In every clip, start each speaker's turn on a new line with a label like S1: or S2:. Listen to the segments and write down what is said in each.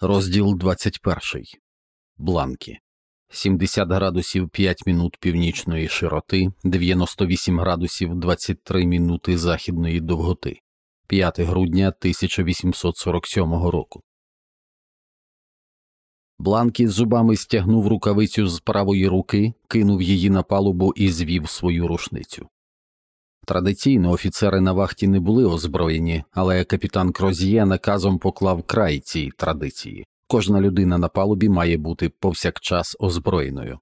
S1: Розділ 21. Бланки. 70 градусів 5 минут північної широти, 98 градусів 23 минути західної довготи. 5 грудня 1847 року. Бланкі з зубами стягнув рукавицю з правої руки, кинув її на палубу і звів свою рушницю. Традиційно офіцери на вахті не були озброєні, але капітан Кроз'є наказом поклав край цій традиції. Кожна людина на палубі має бути повсякчас озброєною.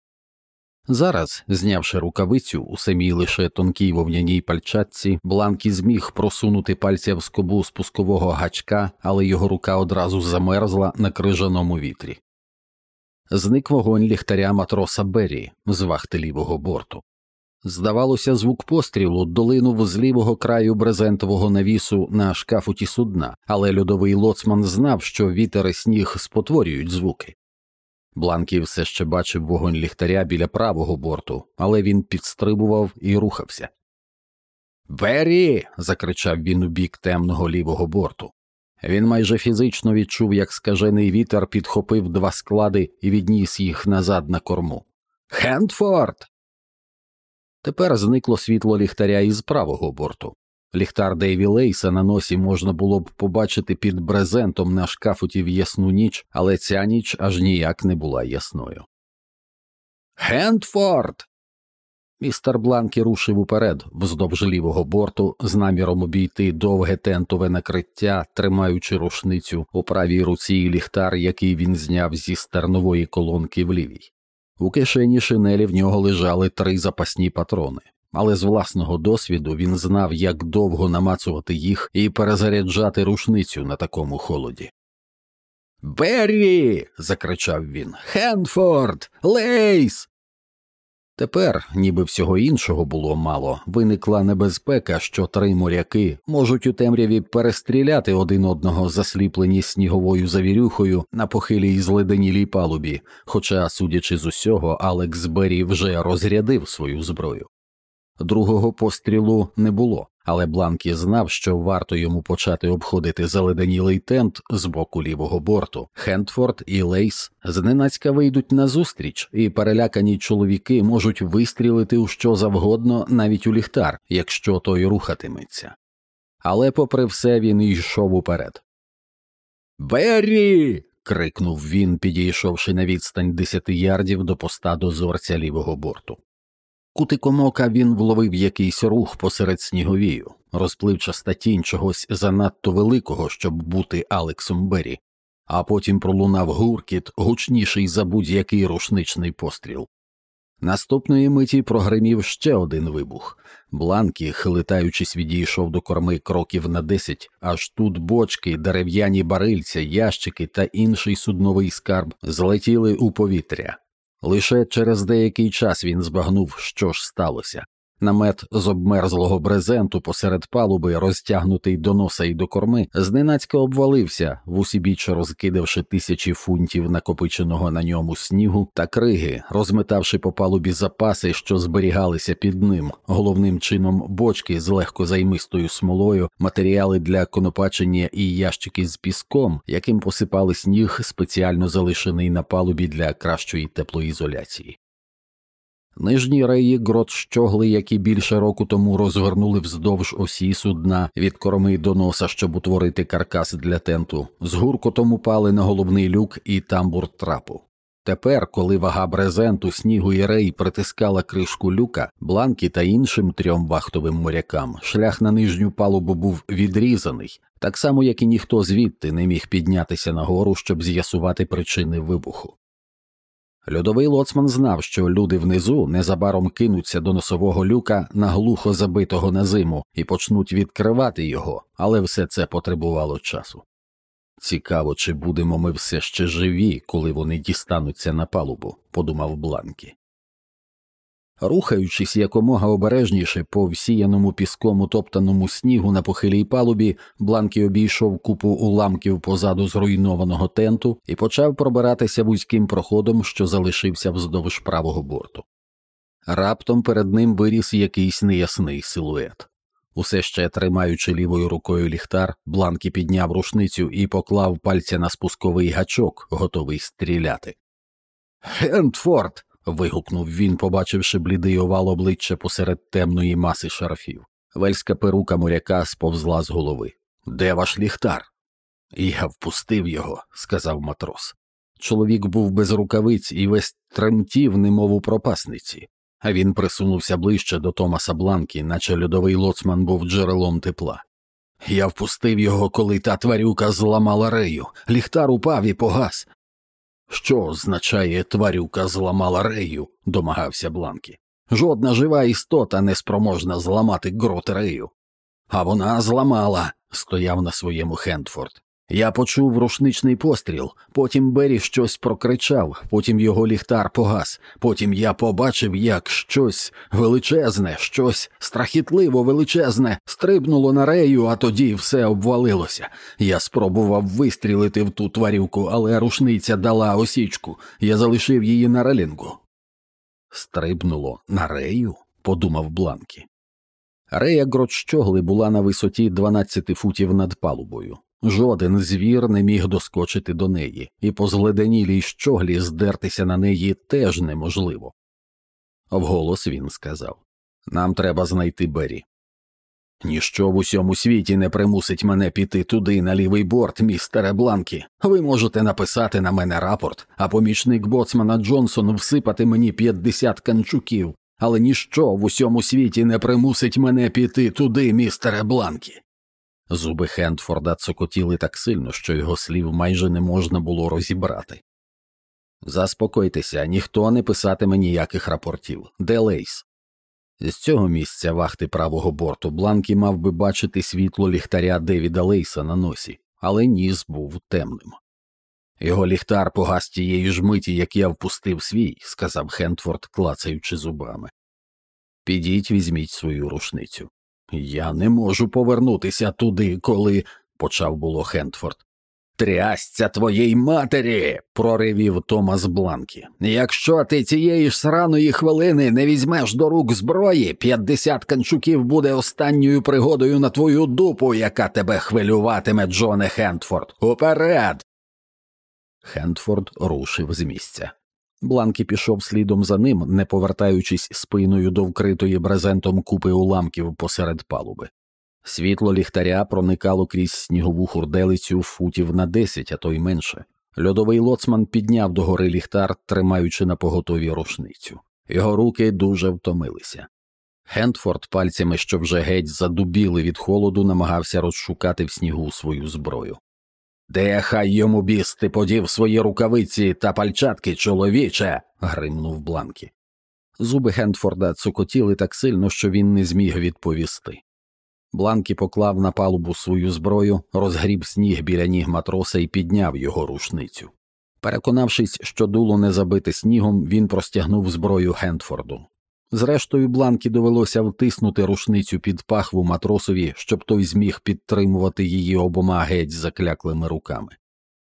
S1: Зараз, знявши рукавицю у самій лише тонкій вовняній пальчатці, Бланкі зміг просунути пальця в скобу спускового гачка, але його рука одразу замерзла на крижаному вітрі. Зник вогонь ліхтаря матроса Беррі з вахти лівого борту. Здавалося, звук пострілу долинув з лівого краю брезентового навісу на шкафуті судна, але льодовий лоцман знав, що вітер і сніг спотворюють звуки. Бланків все ще бачив вогонь ліхтаря біля правого борту, але він підстрибував і рухався. Бері. закричав він у бік темного лівого борту. Він майже фізично відчув, як скажений вітер підхопив два склади і відніс їх назад на корму. Хендфорд. Тепер зникло світло ліхтаря із правого борту. Ліхтар Дейві Лейса на носі можна було б побачити під брезентом на шкафуті в ясну ніч, але ця ніч аж ніяк не була ясною. Хендфорд. Містер Бланкі рушив уперед вздовж лівого борту з наміром обійти довге тентове накриття, тримаючи рушницю у правій руці і ліхтар, який він зняв зі стернової колонки в лівій. У кишені шинелі в нього лежали три запасні патрони, але з власного досвіду він знав, як довго намацувати їх і перезаряджати рушницю на такому холоді. Беррі. закричав він. Хенфорд. Лейс. Тепер, ніби всього іншого було мало, виникла небезпека, що три моряки можуть у темряві перестріляти один одного засліплені сніговою завірюхою на похилій зледенілій палубі, хоча, судячи з усього, Алекс Беррі вже розрядив свою зброю. Другого пострілу не було, але Бланкі знав, що варто йому почати обходити заледенілий тент з боку лівого борту. Хендфорд і Лейс зненацька вийдуть назустріч, і перелякані чоловіки можуть вистрілити у що завгодно, навіть у ліхтар, якщо той рухатиметься. Але, попри все, він йшов уперед. Беррі. крикнув він, підійшовши на відстань десяти ярдів до поста дозорця лівого борту. Кутиком ока він вловив якийсь рух посеред сніговію, розпливчаста тінь чогось занадто великого, щоб бути Алексом Беррі, а потім пролунав гуркіт, гучніший за будь-який рушничний постріл. Наступної миті прогримів ще один вибух. Бланкі, хилитаючись, відійшов до корми кроків на десять, аж тут бочки, дерев'яні барильця, ящики та інший судновий скарб злетіли у повітря. Лише через деякий час він збагнув, що ж сталося. Намет з обмерзлого брезенту посеред палуби, розтягнутий до носа і до корми, зненацька обвалився, вусібіч розкидавши тисячі фунтів накопиченого на ньому снігу та криги, розметавши по палубі запаси, що зберігалися під ним, головним чином бочки з легкозаймистою смолою, матеріали для конопачення і ящики з піском, яким посипали сніг, спеціально залишений на палубі для кращої теплоізоляції. Нижні реї грот щогли, які більше року тому розгорнули вздовж осі судна від корми до носа, щоб утворити каркас для тенту, з гуркотом упали на головний люк і тамбур трапу. Тепер, коли вага брезенту, снігу і рей притискала кришку люка, бланки та іншим трьом вахтовим морякам, шлях на нижню палубу був відрізаний, так само як і ніхто звідти не міг піднятися нагору, щоб з'ясувати причини вибуху. Льодовий лоцман знав, що люди внизу незабаром кинуться до носового люка наглухо забитого на зиму і почнуть відкривати його, але все це потребувало часу. Цікаво, чи будемо ми все ще живі, коли вони дістануться на палубу, подумав Бланкі. Рухаючись якомога обережніше по всіяному піском утоптаному снігу на похилій палубі, Бланкі обійшов купу уламків позаду зруйнованого тенту і почав пробиратися вузьким проходом, що залишився вздовж правого борту. Раптом перед ним виріс якийсь неясний силует. Усе ще тримаючи лівою рукою ліхтар, Бланкі підняв рушницю і поклав пальця на спусковий гачок, готовий стріляти. Хентфорд. Вигукнув він, побачивши блідий овал обличчя посеред темної маси шарфів. Вельська перука моряка сповзла з голови. Де ваш ліхтар? Я впустив його, сказав матрос. Чоловік був без рукавиць і весь тремтів, немов у пропасниці, а він присунувся ближче до Томаса Бланкі, наче льодовий лоцман був джерелом тепла. Я впустив його, коли та тварюка зламала рею, ліхтар упав і погас. Що означає тварюка зламала рею? домагався Бланкі. Жодна жива істота не спроможна зламати грот рею. А вона зламала, стояв на своєму Хендфорд. Я почув рушничний постріл, потім Бері щось прокричав, потім його ліхтар погас, потім я побачив, як щось величезне, щось страхітливо величезне стрибнуло на рею, а тоді все обвалилося. Я спробував вистрілити в ту тварюку, але рушниця дала осічку, я залишив її на релінгу. Стрибнуло на рею, подумав Бланкі. Рея Гротщогли була на висоті 12 футів над палубою. Жоден звір не міг доскочити до неї, і по зледенілій щоглі здертися на неї теж неможливо. Вголос він сказав Нам треба знайти Бері. Ніщо в усьому світі не примусить мене піти туди на лівий борт, містере Бланкі. Ви можете написати на мене рапорт, а помічник боцмана Джонсон всипати мені 50 канчуків, але ніщо в усьому світі не примусить мене піти туди, містере Бланкі. Зуби Хендфорда цокотіли так сильно, що його слів майже не можна було розібрати. Заспокойтеся, ніхто не писатиме ніяких рапортів. Де Лейс? З цього місця вахти правого борту Бланкі мав би бачити світло ліхтаря Девіда Лейса на носі, але ніс був темним. Його ліхтар погас тієї ж миті, як я впустив свій, сказав Хентфорд, клацаючи зубами. Підіть, візьміть свою рушницю. Я не можу повернутися туди, коли. почав було Хентфорд. Трясця твоїй матері. проривів Томас Бланкі. Якщо ти цієї ж сраної хвилини не візьмеш до рук зброї, п'ятдесят канчуків буде останньою пригодою на твою дупу, яка тебе хвилюватиме, Джоне Хентфорд. Уперед. Хентфорд рушив з місця. Бланкі пішов слідом за ним, не повертаючись спиною до вкритої брезентом купи уламків посеред палуби. Світло ліхтаря проникало крізь снігову хурделицю футів на десять, а то й менше. Льодовий лоцман підняв догори ліхтар, тримаючи на поготові рушницю. Його руки дуже втомилися. Хендфорд пальцями, що вже геть задубіли від холоду, намагався розшукати в снігу свою зброю. Де хай йому біс ти подів свої рукавиці та пальчатки, чоловіче. гримнув Бланкі. Зуби Хендфорда цокотіли так сильно, що він не зміг відповісти. Бланкі поклав на палубу свою зброю, розгріб сніг біля ніг матроса і підняв його рушницю. Переконавшись, що дуло не забите снігом, він простягнув зброю Хендфорду. Зрештою, бланкі довелося втиснути рушницю під пахву матросові, щоб той зміг підтримувати її обома геть закляклими руками.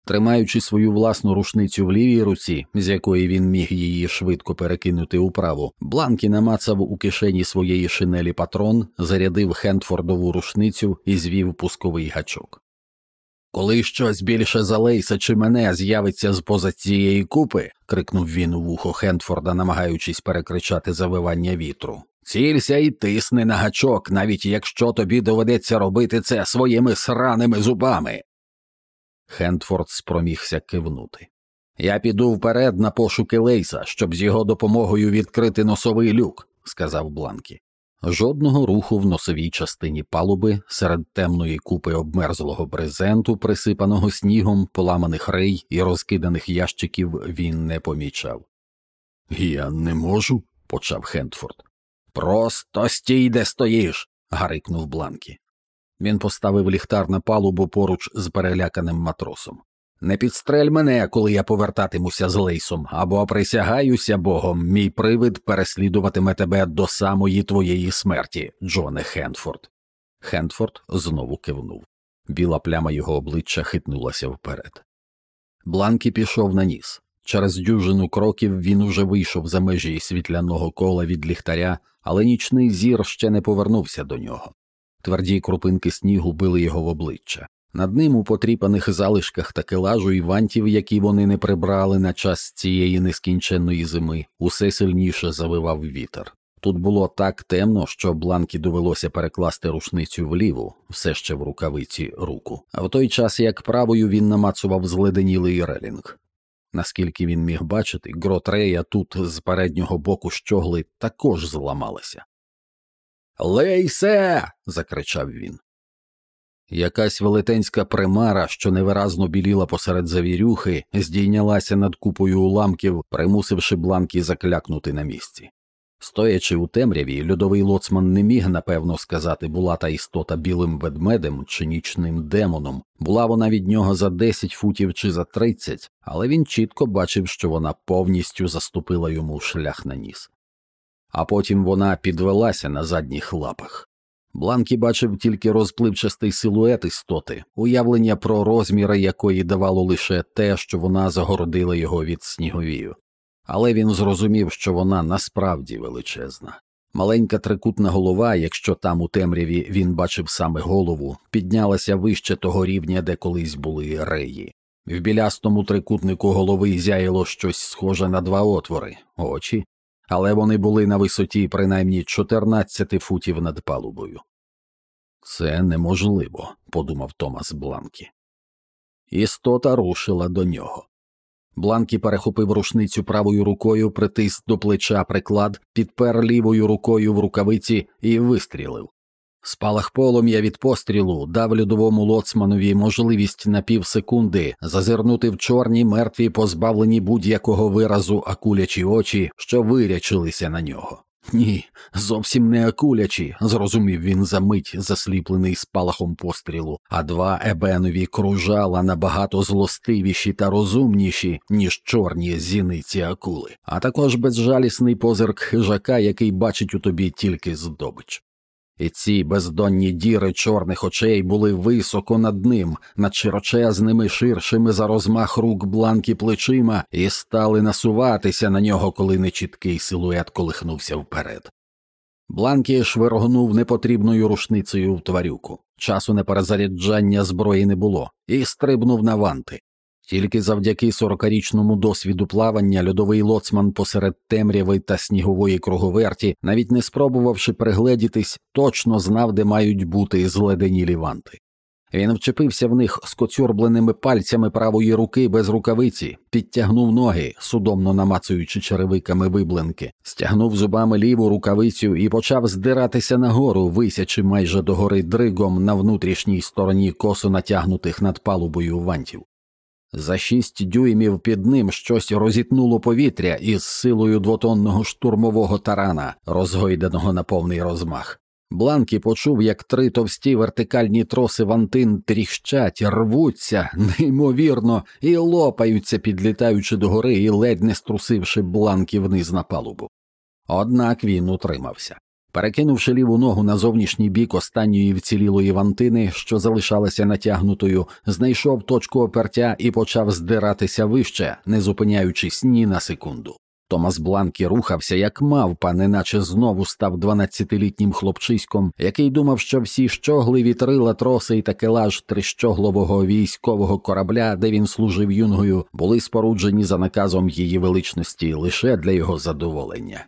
S1: Тримаючи свою власну рушницю в лівій руці, з якої він міг її швидко перекинути у праву, Бланкі намацав у кишені своєї шинелі патрон, зарядив Хендфордову рушницю і звів пусковий гачок. Коли щось більше за Лейса чи мене з'явиться з поза цієї купи, крикнув він у вухо Хендфорда, намагаючись перекричати завивання вітру. Цілься і тисни на гачок, навіть якщо тобі доведеться робити це своїми сраними зубами. Хендфорд спромігся кивнути. Я піду вперед на пошуки Лейса, щоб з його допомогою відкрити носовий люк, сказав Бланкі. Жодного руху в носовій частині палуби серед темної купи обмерзлого брезенту, присипаного снігом, поламаних рей і розкиданих ящиків, він не помічав. Я не можу, почав Хентфорд. Просто стій, де стоїш. гарикнув Бланкі. Він поставив ліхтар на палубу поруч з переляканим матросом. Не підстрель мене, коли я повертатимуся з лейсом, або присягаюся богом, мій привид переслідуватиме тебе до самої твоєї смерті, Джоне Хенфорд. Хенфорд знову кивнув. Біла пляма його обличчя хитнулася вперед. Бланкі пішов на ніс. Через дюжину кроків він уже вийшов за межі світляного кола від ліхтаря, але нічний зір ще не повернувся до нього. Тверді крупинки снігу били його в обличчя. Над ним у потріпаних залишках такелажу і вантів, які вони не прибрали на час цієї нескінченної зими, усе сильніше завивав вітер. Тут було так темно, що бланкі довелося перекласти рушницю вліву, все ще в рукавиці руку. А в той час як правою він намацував зледенілий релінг. Наскільки він міг бачити, грот Рея тут з переднього боку щогли також зламалися. Лейсе. закричав він. Якась велетенська примара, що невиразно біліла посеред завірюхи, здійнялася над купою уламків, примусивши бланки заклякнути на місці. Стоячи у темряві, льодовий лоцман не міг напевно сказати, була та істота білим ведмедем чи нічним демоном, була вона від нього за 10 футів чи за 30, але він чітко бачив, що вона повністю заступила йому шлях на ніс. А потім вона підвелася на задніх лапах. Бланкі бачив тільки розпливчастий силует істоти, уявлення про розміри якої давало лише те, що вона загородила його від сніговію але він зрозумів, що вона насправді величезна. Маленька трикутна голова, якщо там у темряві він бачив саме голову, піднялася вище того рівня, де колись були реї. В білястому трикутнику голови зяяло щось схоже на два отвори, очі, але вони були на висоті принаймні 14 футів над палубою. Це неможливо, подумав Томас Бланкі. Істота рушила до нього. Бланкі перехопив рушницю правою рукою, притис до плеча приклад, підпер лівою рукою в рукавиці і вистрілив. Спалах полум'я від пострілу дав льодовому лоцманові можливість на півсекунди зазирнути в чорні мертві, позбавлені будь-якого виразу акулячі очі, що вирячилися на нього. Ні, зовсім не акулячі, зрозумів він за мить, засліплений спалахом пострілу, а два ебенові кружала набагато злостивіші та розумніші, ніж чорні зіниці акули, а також безжалісний позирк хижака, який бачить у тобі тільки здобич і ці бездонні діри чорних очей були високо над ним, над широчезними, ширшими за розмах рук бланки плечима, і стали насуватися на нього, коли нечіткий силует колихнувся вперед. Бланкі швиргнув непотрібною рушницею в тварюку. Часу на перезаряджання зброї не було, і стрибнув на ванти. Тільки завдяки сорокарічному досвіду плавання льодовий лоцман посеред темряви та снігової круговерті, навіть не спробувавши пригледітись, точно знав, де мають бути зледенілі ванти. Він вчепився в них скоцюрбленими пальцями правої руки без рукавиці, підтягнув ноги, судомно намацуючи черевиками виблинки, стягнув зубами ліву рукавицю і почав здиратися нагору, висячи майже догори дригом на внутрішній стороні косо натягнутих над палубою вантів. За шість дюймів під ним щось розітнуло повітря із силою двотонного штурмового тарана, розгойданого на повний розмах. Бланкі почув, як три товсті вертикальні троси вантин тріщать, рвуться, неймовірно, і лопаються, підлітаючи догори і ледь не струсивши бланки вниз на палубу. Однак він утримався. Перекинувши ліву ногу на зовнішній бік останньої вцілілої вантини, що залишалася натягнутою, знайшов точку опертя і почав здиратися вище, не зупиняючись ні на секунду. Томас Бланкі рухався, як мавпа, неначе знову став дванадцятилітнім хлопчиськом, який думав, що всі щогли вітрила, троси і такелаж трищоглового військового корабля, де він служив юнгою, були споруджені за наказом її величності лише для його задоволення.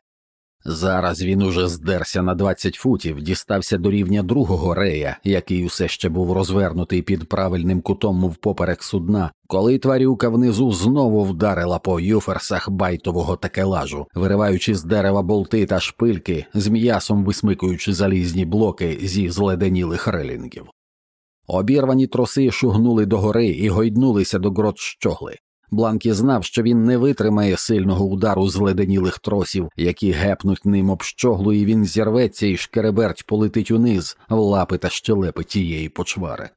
S1: Зараз він уже здерся на 20 футів, дістався до рівня другого рея, який усе ще був розвернутий під правильним кутом впоперек судна, коли тварюка внизу знову вдарила по юферсах байтового такелажу, вириваючи з дерева болти та шпильки, з м'ясом висмикуючи залізні блоки зі зледенілих релінгів. Обірвані троси шугнули догори і гойднулися до грот щогли. Бланкі знав, що він не витримає сильного удару з леденілих тросів, які гепнуть ним об щоглу, і він зірветься і шкереберть полетить униз в лапи та щелепи тієї почвари.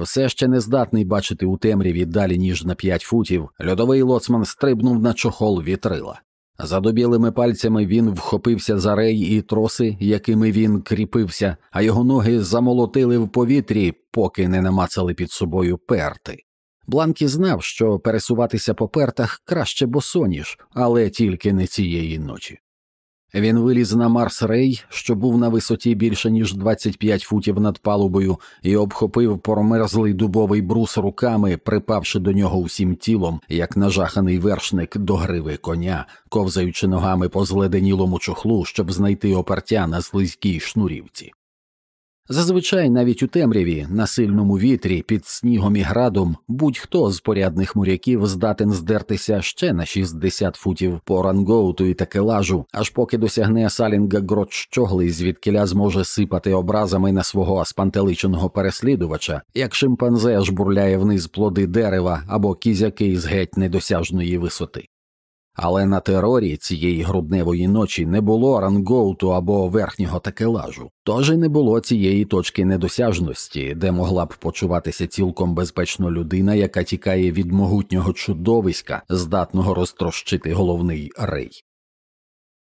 S1: Все ще не здатний бачити у темряві далі ніж на п'ять футів, льодовий лоцман стрибнув на чохол вітрила. За добілими пальцями він вхопився за рей і троси, якими він кріпився, а його ноги замолотили в повітрі, поки не намацали під собою перти. Бланкі знав, що пересуватися по пертах краще босоніж, але тільки не цієї ночі. Він виліз на Марс Рей, що був на висоті більше ніж 25 футів над палубою, і обхопив промерзлий дубовий брус руками, припавши до нього усім тілом, як нажаханий вершник до гриви коня, ковзаючи ногами по зледенілому чохлу, щоб знайти опертя на слизькій шнурівці. Зазвичай навіть у темряві, на сильному вітрі, під снігом і градом, будь-хто з порядних моряків здатен здертися ще на 60 футів по рангоуту і такелажу, аж поки досягне салінга грот щогли, звідкиля зможе сипати образами на свого спантеличеного переслідувача, як шимпанзе жбурляє вниз плоди дерева або кізяки з геть недосяжної висоти. Але на терорі цієї грудневої ночі не було рангоуту або верхнього такелажу, тож і не було цієї точки недосяжності, де могла б почуватися цілком безпечно людина, яка тікає від могутнього чудовиська, здатного розтрощити головний рей.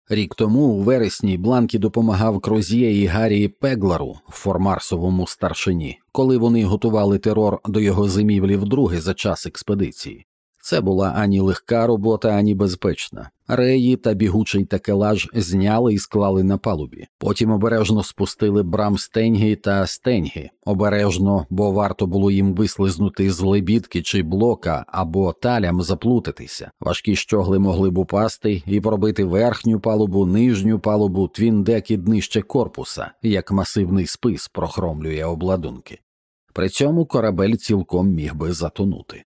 S1: Рік тому у вересні Бланкі допомагав Кроз'є і Гаррі Пеглару, формарсовому старшині, коли вони готували терор до його зимівлі вдруге за час експедиції. Це була ані легка робота, ані безпечна. Реї та бігучий такелаж зняли і склали на палубі. Потім обережно спустили брам стеньги та стеньги. Обережно, бо варто було їм вислизнути з лебідки чи блока або талям заплутатися. Важкі щогли могли б упасти і пробити верхню палубу, нижню палубу, твіндек і днище корпуса, як масивний спис прохромлює обладунки. При цьому корабель цілком міг би затонути.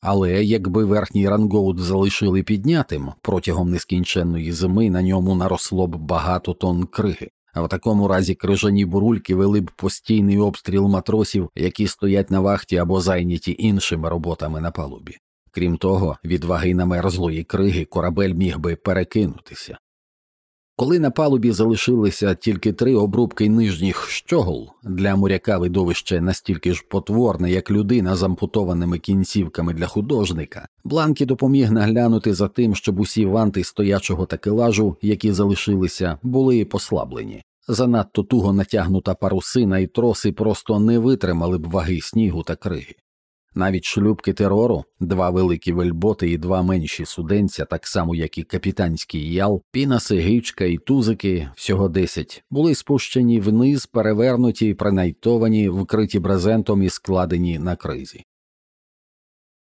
S1: Але якби верхній рангоут залишили піднятим протягом нескінченної зими на ньому наросло б багато тонн криги, а в такому разі крижані бурульки вели б постійний обстріл матросів, які стоять на вахті або зайняті іншими роботами на палубі. Крім того, від ваги намерзлої криги корабель міг би перекинутися. Коли на палубі залишилися тільки три обрубки нижніх щогол, для моряка видовище настільки ж потворне, як людина з ампутованими кінцівками для художника, Бланкі допоміг наглянути за тим, щоб усі ванти стоячого такелажу, які залишилися, були послаблені. Занадто туго натягнута парусина і троси просто не витримали б ваги снігу та криги. Навіть шлюбки терору, два великі вельботи і два менші суденця, так само як і капітанський ял, пінаси, гичка і тузики, всього десять, були спущені вниз, перевернуті, принайтовані, вкриті брезентом і складені на кризі.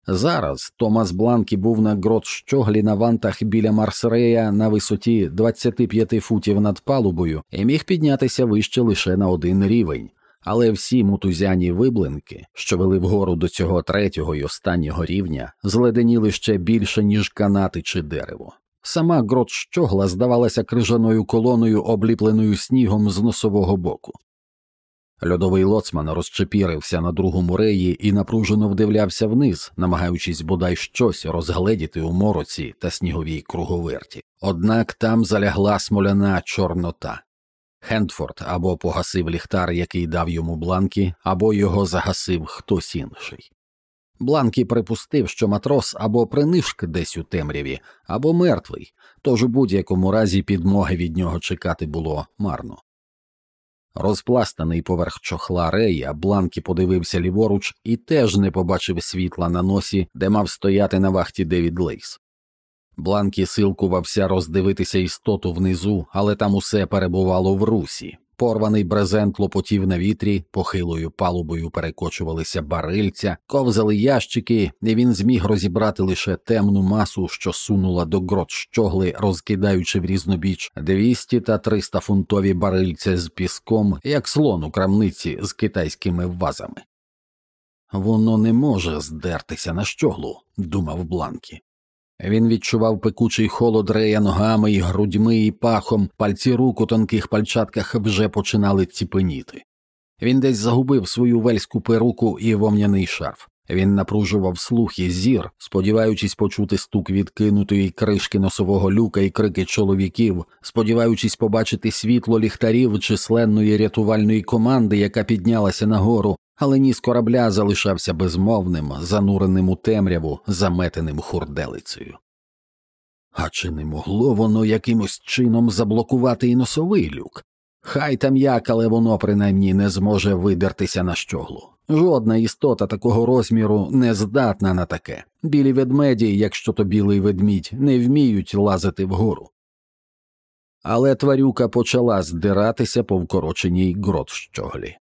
S1: Зараз Томас Бланкі був на грот щоглі на вантах біля Марсрея на висоті 25 футів над палубою і міг піднятися вище лише на один рівень але всі мутузяні виблинки, що вели вгору до цього третього і останнього рівня, зледеніли ще більше, ніж канати чи дерево. Сама грот щогла здавалася крижаною колоною, обліпленою снігом з носового боку. Льодовий лоцман розчепірився на другому реї і напружено вдивлявся вниз, намагаючись бодай щось розгледіти у мороці та сніговій круговерті. Однак там залягла смоляна чорнота. Хендфорд або погасив ліхтар, який дав йому Бланкі, або його загасив хтось інший. Бланкі припустив, що матрос або принишк десь у темряві, або мертвий, тож у будь-якому разі підмоги від нього чекати було марно. Розпластаний поверх чохла рея, Бланкі подивився ліворуч і теж не побачив світла на носі, де мав стояти на вахті Девід Лейс. Бланкі силкувався роздивитися істоту внизу, але там усе перебувало в русі. Порваний брезент лопотів на вітрі, похилою палубою перекочувалися барильця, ковзали ящики, і він зміг розібрати лише темну масу, що сунула до грот щогли, розкидаючи в різнобіч 200 та 300 фунтові барильця з піском, як слон у крамниці з китайськими вазами. Воно не може здертися на щоглу, думав Бланкі. Він відчував пекучий холод рея ногами і грудьми і пахом, пальці рук у тонких пальчатках вже починали ціпеніти. Він десь загубив свою вельську перуку і вовняний шарф. Він напружував слух і зір, сподіваючись почути стук відкинутої кришки носового люка і крики чоловіків, сподіваючись побачити світло ліхтарів численної рятувальної команди, яка піднялася нагору, але ніс корабля залишався безмовним, зануреним у темряву, заметеним хурделицею. А чи не могло воно якимось чином заблокувати і носовий люк? Хай там як, але воно принаймні не зможе видертися на щоглу. Жодна істота такого розміру не здатна на таке. Білі ведмеді, якщо то білий ведмідь, не вміють лазити вгору. але тварюка почала здиратися по вкороченій гротщоглі.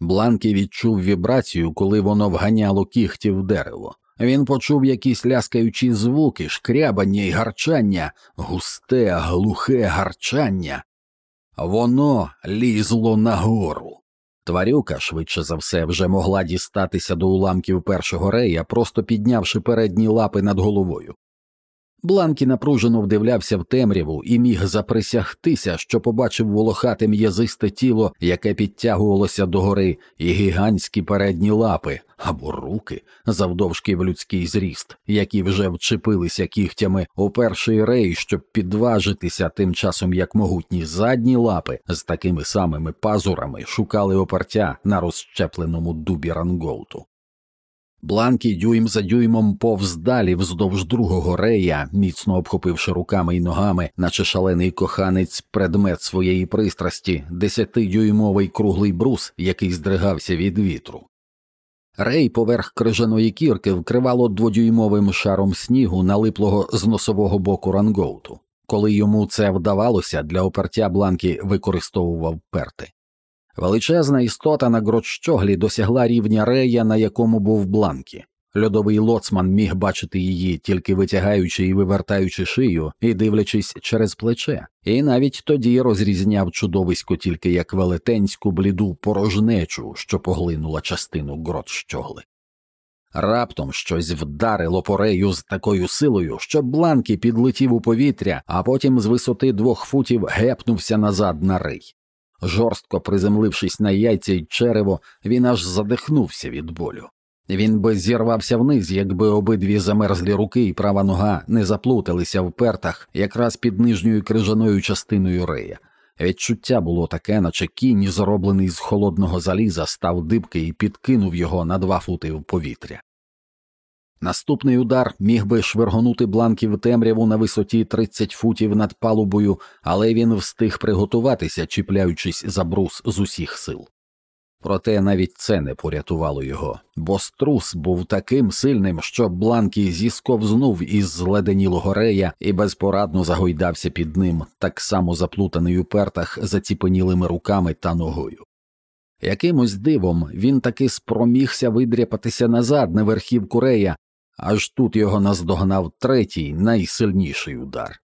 S1: Бланкі відчув вібрацію, коли воно вганяло кігті в дерево. Він почув якісь ляскаючі звуки, шкрябання й гарчання, густе, глухе гарчання. Воно лізло нагору. Тварюка, швидше за все, вже могла дістатися до уламків першого рея, просто піднявши передні лапи над головою. Бланкі напружено вдивлявся в темряву і міг заприсягтися, що побачив волохате м'язисте тіло, яке підтягувалося догори, і гігантські передні лапи або руки, завдовжки в людський зріст, які вже вчепилися кігтями у перший рей, щоб підважитися, тим часом як могутні задні лапи з такими самими пазурами шукали опертя на розщепленому дубі рангоуту. Бланкі дюйм за дюймом повз далі вздовж другого рея, міцно обхопивши руками й ногами, наче шалений коханець, предмет своєї пристрасті, десятидюймовий круглий брус, який здригався від вітру. Рей поверх крижаної кірки вкривало дводюймовим шаром снігу, налиплого з носового боку рангоуту. Коли йому це вдавалося, для опертя Бланкі використовував перти. Величезна істота на гротщоглі досягла рівня рея, на якому був бланкі. Льодовий лоцман міг бачити її, тільки витягаючи і вивертаючи шию і дивлячись через плече, і навіть тоді розрізняв чудовисько тільки як велетенську бліду порожнечу, що поглинула частину гротщогли. Раптом щось вдарило по рею з такою силою, що бланкі підлетів у повітря, а потім з висоти двох футів гепнувся назад на рей. Жорстко приземлившись на яйця й черево, він аж задихнувся від болю. Він би зірвався вниз, якби обидві замерзлі руки і права нога не заплуталися в пертах якраз під нижньою крижаною частиною рея. Відчуття було таке, наче кінь, зроблений з холодного заліза, став дибки і підкинув його на два фути в повітря. Наступний удар міг би швиргонути бланків темряву на висоті 30 футів над палубою, але він встиг приготуватися, чіпляючись за брус з усіх сил. Проте навіть це не порятувало його, бо струс був таким сильним, що Бланкі зісковзнув із зледенілого рея і безпорадно загойдався під ним, так само заплутаний у пертах заціпенілими руками та ногою. Якимось дивом він таки спромігся видряпатися назад на верхівку рея, аж тут його наздогнав третій найсильніший удар.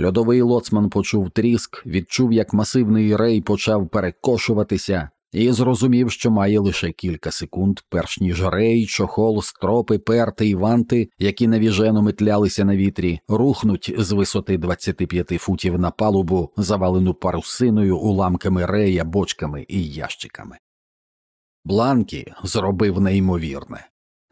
S1: Льодовий лоцман почув тріск, відчув, як масивний рей почав перекошуватися, і зрозумів, що має лише кілька секунд, перш ніж рей, чохол, стропи, перти і ванти, які навіжено метлялися на вітрі, рухнуть з висоти 25 футів на палубу, завалену парусиною, уламками рея, бочками і ящиками. Бланкі зробив неймовірне.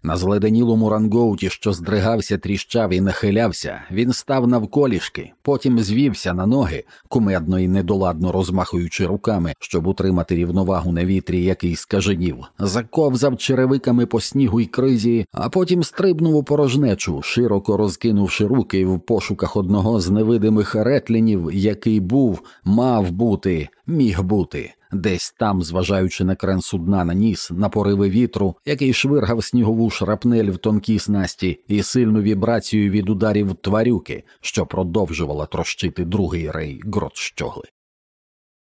S1: На зледенілому рангоуті, що здригався, тріщав і нахилявся, він став навколішки, потім звівся на ноги, кумедно і недоладно розмахуючи руками, щоб утримати рівновагу на вітрі, який скаженів, заковзав черевиками по снігу й кризі, а потім стрибнув у порожнечу, широко розкинувши руки в пошуках одного з невидимих ретлінів, який був, мав бути, міг бути. Десь там, зважаючи на крен судна на ніс, на пориви вітру, який швиргав снігову шрапнель в тонкій снасті і сильну вібрацію від ударів тварюки, що продовжувала трощити другий рей грот щогли.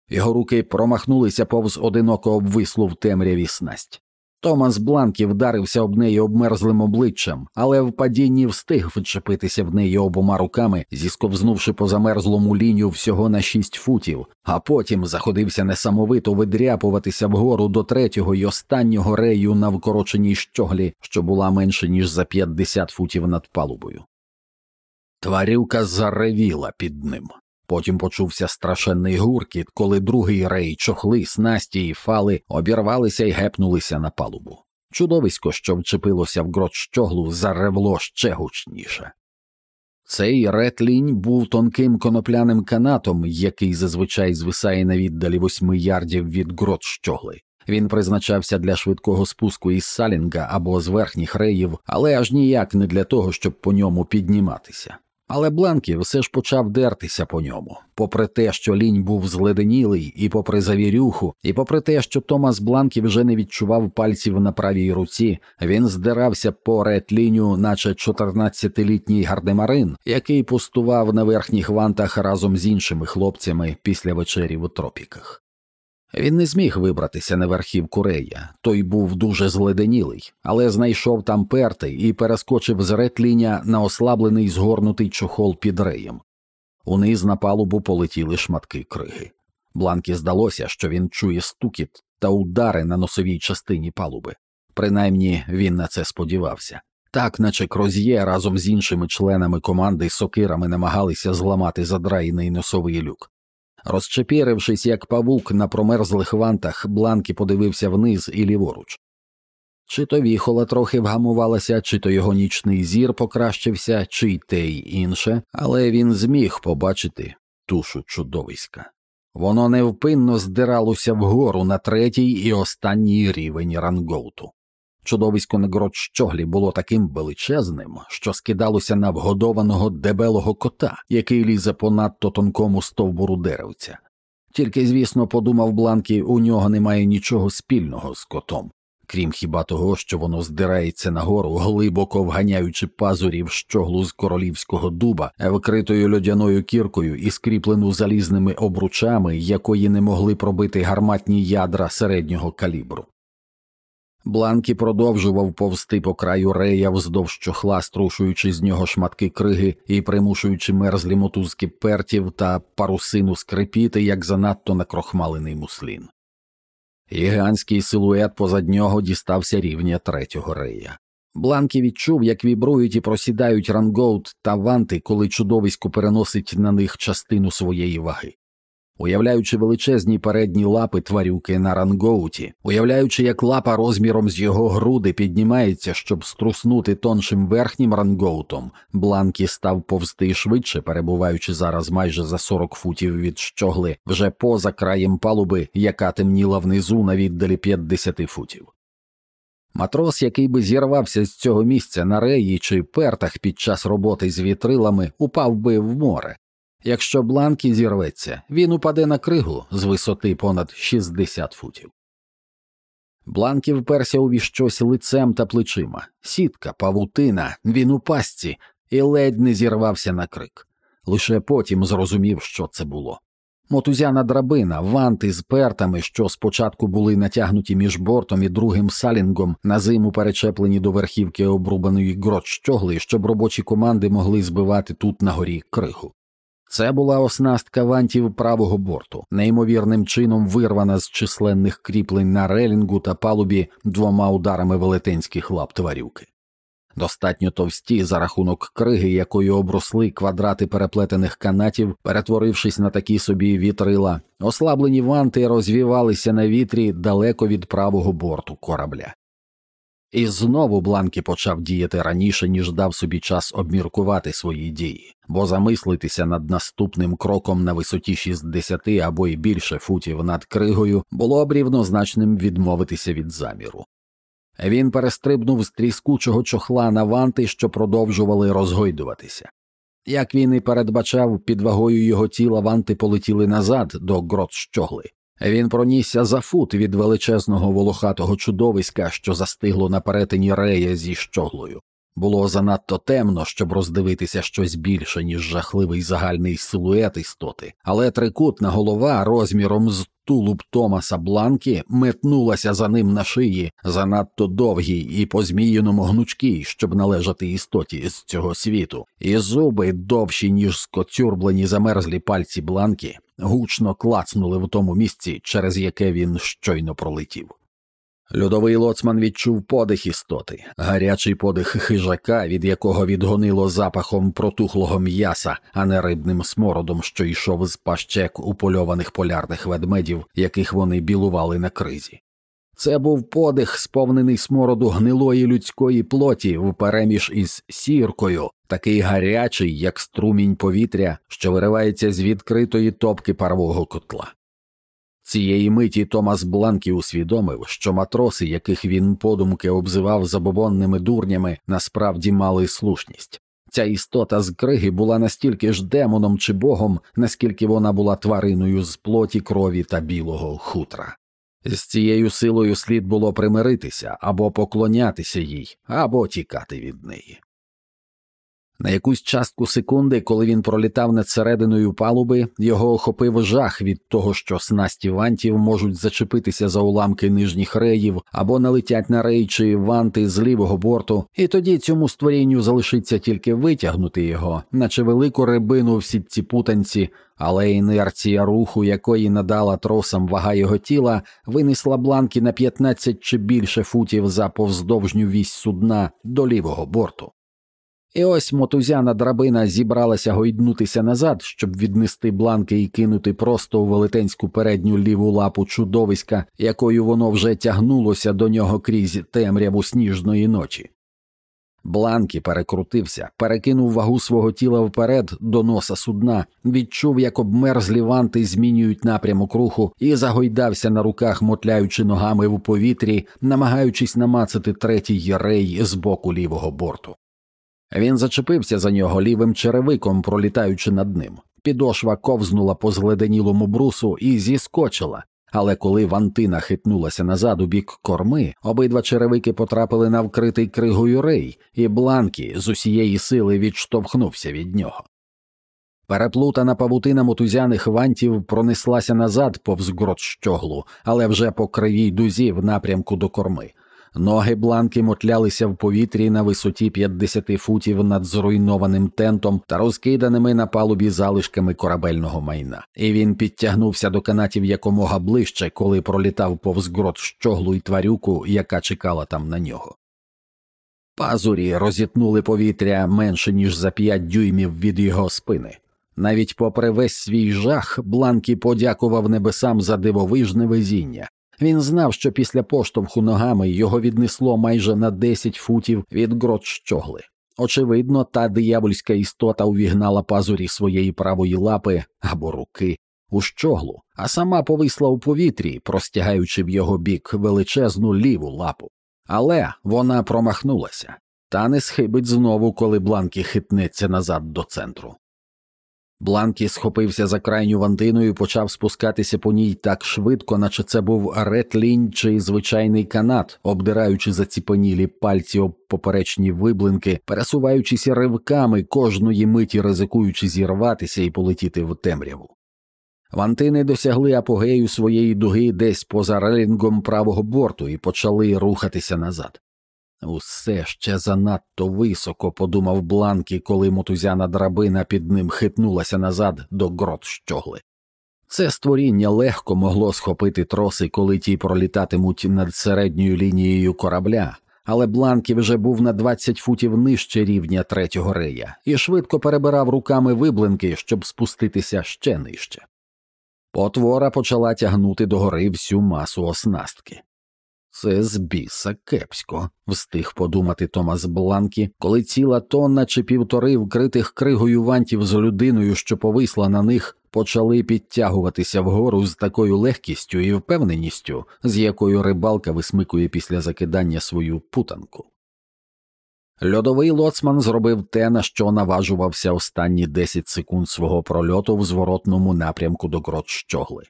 S1: Його руки промахнулися повз одиноко обвислу в темряві снасть. Томас Бланкі вдарився об неї обмерзлим обличчям, але в падінні встиг вчепитися в неї обома руками, зісковзнувши по замерзлому лінію всього на шість футів, а потім заходився несамовито видряпуватися вгору до третього й останнього рею на вкороченій щоглі, що була менше ніж за 50 футів над палубою. Тварюка заревіла під ним. Потім почувся страшенний гуркіт, коли другий рей, чохли, снасті і фали обірвалися й гепнулися на палубу. Чудовисько, що вчепилося в грот щоглу, заревло ще гучніше. Цей ретлінь був тонким конопляним канатом, який зазвичай звисає на віддалі восьми ярдів від грот щогли. Він призначався для швидкого спуску із салінга або з верхніх реїв, але аж ніяк не для того, щоб по ньому підніматися. Але Бланкі все ж почав дертися по ньому, попри те, що лінь був зледенілий, і попри завірюху, і попри те, що Томас Бланкі вже не відчував пальців на правій руці, він здирався по ретліню, наче 14-літній гардемарин, який пустував на верхніх вантах разом з іншими хлопцями після вечері в тропіках. Він не зміг вибратися на верхівку Рея, той був дуже зледенілий, але знайшов там пертий і перескочив з ретліня на ослаблений згорнутий чохол під реєм. Униз на палубу полетіли шматки криги. Бланкі здалося, що він чує стукіт та удари на носовій частині палуби. Принаймні він на це сподівався. Так, наче Кроз'є разом з іншими членами команди сокирами намагалися зламати задраєний носовий люк. Розчепірившись, як павук на промерзлих вантах, Бланкі подивився вниз і ліворуч. Чи то віхола трохи вгамувалася, чи то його нічний зір покращився, чи й те й інше, але він зміг побачити тушу чудовиська. Воно невпинно здиралося вгору на третій і останній рівень рангоуту. Чудовисько на грот-щоглі було таким величезним, що скидалося на вгодованого дебелого кота, який лізе по надто тонкому стовбуру деревця. Тільки, звісно, подумав Бланкі, у нього немає нічого спільного з котом, крім хіба того, що воно здирається нагору, глибоко вганяючи пазурів щоглу з королівського дуба, вкритою льодяною кіркою і скріплену залізними обручами, якої не могли пробити гарматні ядра середнього калібру. Бланкі продовжував повсти по краю рея вздовж чохла, струшуючи з нього шматки криги і примушуючи мерзлі мотузки пертів та парусину скрипіти, як занадто накрохмалений муслін. Гігантський силует позад нього дістався рівня третього рея. Бланкі відчув, як вібрують і просідають рангоут та ванти, коли чудовисько переносить на них частину своєї ваги. Уявляючи величезні передні лапи тварюки на рангоуті, уявляючи, як лапа розміром з його груди піднімається, щоб струснути тоншим верхнім рангоутом, Бланкі став повсти швидше, перебуваючи зараз майже за 40 футів від щогли, вже поза краєм палуби, яка темніла внизу на віддалі 50 футів. Матрос, який би зірвався з цього місця на реї чи пертах під час роботи з вітрилами, упав би в море. Якщо Бланкі зірветься, він упаде на кригу з висоти понад 60 футів. Бланкі вперся у щось лицем та плечима, сітка, павутина, він у пастці і ледь не зірвався на крик. Лише потім зрозумів, що це було. Мотузяна драбина, ванти з пертами, що спочатку були натягнуті між бортом і другим салінгом, на зиму перечеплені до верхівки обрубаної грот щогли, щоб робочі команди могли збивати тут на горі кригу. Це була оснастка вантів правого борту, неймовірним чином вирвана з численних кріплень на релінгу та палубі двома ударами велетенських лап тварюки. Достатньо товсті за рахунок криги, якою обросли квадрати переплетених канатів, перетворившись на такі собі вітрила, ослаблені ванти розвівалися на вітрі далеко від правого борту корабля. І знову Бланкі почав діяти раніше, ніж дав собі час обміркувати свої дії, бо замислитися над наступним кроком на висоті 60 або й більше футів над кригою було б рівнозначним відмовитися від заміру. Він перестрибнув з тріскучого чохла на ванти, що продовжували розгойдуватися. Як він і передбачав, під вагою його тіла ванти полетіли назад до грот щогли, він пронісся за фут від величезного волохатого чудовиська, що застигло на перетині рея зі щоглою. Було занадто темно, щоб роздивитися щось більше, ніж жахливий загальний силует істоти, але трикутна голова розміром з тулуб Томаса Бланкі метнулася за ним на шиї, занадто довгій і по зміїному гнучкій, щоб належати істоті з цього світу, і зуби, довші, ніж скоцюрблені замерзлі пальці Бланкі, гучно клацнули в тому місці, через яке він щойно пролетів. Льодовий лоцман відчув подих істоти, гарячий подих хижака, від якого відгонило запахом протухлого м'яса, а не рибним смородом, що йшов з пащек упольованих полярних ведмедів, яких вони білували на кризі. Це був подих, сповнений смороду гнилої людської плоті впереміж із сіркою, такий гарячий, як струмінь повітря, що виривається з відкритої топки парового котла. Цієї миті Томас Бланкі усвідомив, що матроси, яких він подумки обзивав забобонними дурнями, насправді мали слушність. Ця істота з криги була настільки ж демоном чи богом, наскільки вона була твариною з плоті крові та білого хутра. З цією силою слід було примиритися або поклонятися їй, або тікати від неї. На якусь частку секунди, коли він пролітав над серединою палуби, його охопив жах від того, що снасті вантів можуть зачепитися за уламки нижніх реїв або налетять на рей чи ванти з лівого борту, і тоді цьому створінню залишиться тільки витягнути його, наче велику рибину в сітці путанці, але інерція руху, якої надала тросам вага його тіла, винесла бланки на 15 чи більше футів за повздовжню вісь судна до лівого борту. І ось мотузяна драбина зібралася гойднутися назад, щоб віднести бланки і кинути просто у велетенську передню ліву лапу чудовиська, якою воно вже тягнулося до нього крізь темряву сніжної ночі. Бланки перекрутився, перекинув вагу свого тіла вперед до носа судна, відчув, як обмерзлі ванти змінюють напрямок руху, і загойдався на руках, мотляючи ногами в повітрі, намагаючись намацати третій рей з боку лівого борту. Він зачепився за нього лівим черевиком, пролітаючи над ним. Підошва ковзнула по зледенілому брусу і зіскочила, але коли вантина хитнулася назад у бік корми, обидва черевики потрапили на вкритий кригою рей, і бланкі з усієї сили відштовхнувся від нього. Переплутана павутина мотузяних вантів пронеслася назад повз грот щоглу, але вже по кривій дузі в напрямку до корми. Ноги бланки мотлялися в повітрі на висоті 50 футів над зруйнованим тентом та розкиданими на палубі залишками корабельного майна, і він підтягнувся до канатів якомога ближче, коли пролітав повз грот щоглу й тварюку, яка чекала там на нього. Пазурі розітнули повітря менше ніж за п'ять дюймів від його спини. Навіть попри весь свій жах, Бланкі подякував небесам за дивовижне везіння, він знав, що після поштовху ногами його віднесло майже на 10 футів від грот щогли. Очевидно, та диявольська істота увігнала пазурі своєї правої лапи або руки у щоглу, а сама повисла у повітрі, простягаючи в його бік величезну ліву лапу. Але вона промахнулася, та не схибить знову, коли бланки хитнеться назад до центру. Бланкі схопився за крайню вантину і почав спускатися по ній так швидко, наче це був ретлінь чи звичайний канат, обдираючи заціпанілі пальці об поперечні виблинки, пересуваючися ривками кожної миті, ризикуючи зірватися і полетіти в темряву. Вантини досягли апогею своєї дуги десь поза релінгом правого борту і почали рухатися назад. Усе ще занадто високо, подумав Бланкі, коли мотузяна драбина під ним хитнулася назад до грот щогли. Це створіння легко могло схопити троси, коли ті пролітатимуть над середньою лінією корабля, але Бланкі вже був на 20 футів нижче рівня третього рея і швидко перебирав руками виблинки, щоб спуститися ще нижче. Потвора почала тягнути догори всю масу оснастки. Це з біса кепсько, встиг подумати Томас Бланкі, коли ціла тонна чи півтори вкритих кригою вантів з людиною, що повисла на них, почали підтягуватися вгору з такою легкістю і впевненістю, з якою рибалка висмикує після закидання свою путанку. Льодовий лоцман зробив те, на що наважувався останні 10 секунд свого прольоту в зворотному напрямку до грот щогли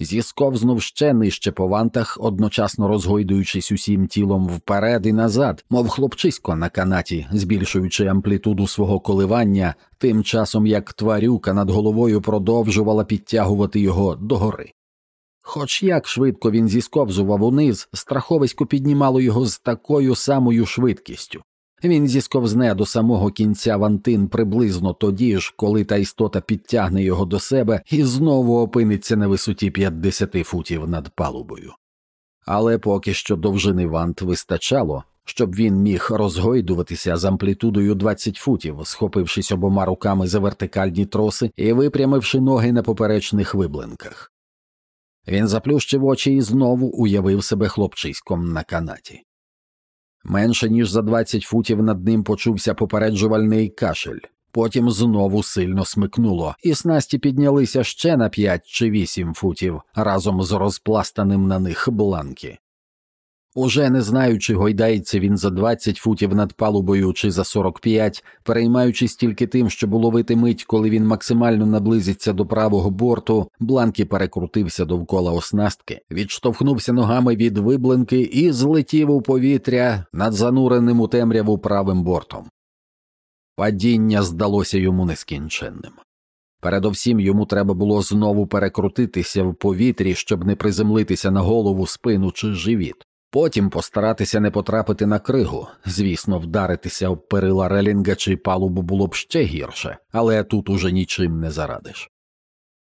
S1: зісковзнув ще нижче по вантах, одночасно розгойдуючись усім тілом вперед і назад, мов хлопчисько на канаті, збільшуючи амплітуду свого коливання, тим часом як тварюка над головою продовжувала підтягувати його догори. Хоч як швидко він зісковзував униз, страховисько піднімало його з такою самою швидкістю. Він зісковзне до самого кінця вантин приблизно тоді ж, коли та істота підтягне його до себе і знову опиниться на висоті 50 футів над палубою. Але поки що довжини вант вистачало, щоб він міг розгойдуватися з амплітудою 20 футів, схопившись обома руками за вертикальні троси і випрямивши ноги на поперечних виблинках. Він заплющив очі і знову уявив себе хлопчиськом на канаті. Менше ніж за 20 футів над ним почувся попереджувальний кашель, потім знову сильно смикнуло, і снасті піднялися ще на 5 чи 8 футів разом з розпластаним на них бланки. Уже не знаючи, гойдається він за 20 футів над палубою чи за 45, переймаючись тільки тим, щоб уловити мить, коли він максимально наблизиться до правого борту, Бланкі перекрутився довкола оснастки, відштовхнувся ногами від виблинки і злетів у повітря над зануреним у темряву правим бортом. Падіння здалося йому нескінченним. Передовсім йому треба було знову перекрутитися в повітрі, щоб не приземлитися на голову, спину чи живіт. Потім постаратися не потрапити на кригу, звісно, вдаритися об перила релінга чи палубу було б ще гірше, але тут уже нічим не зарадиш.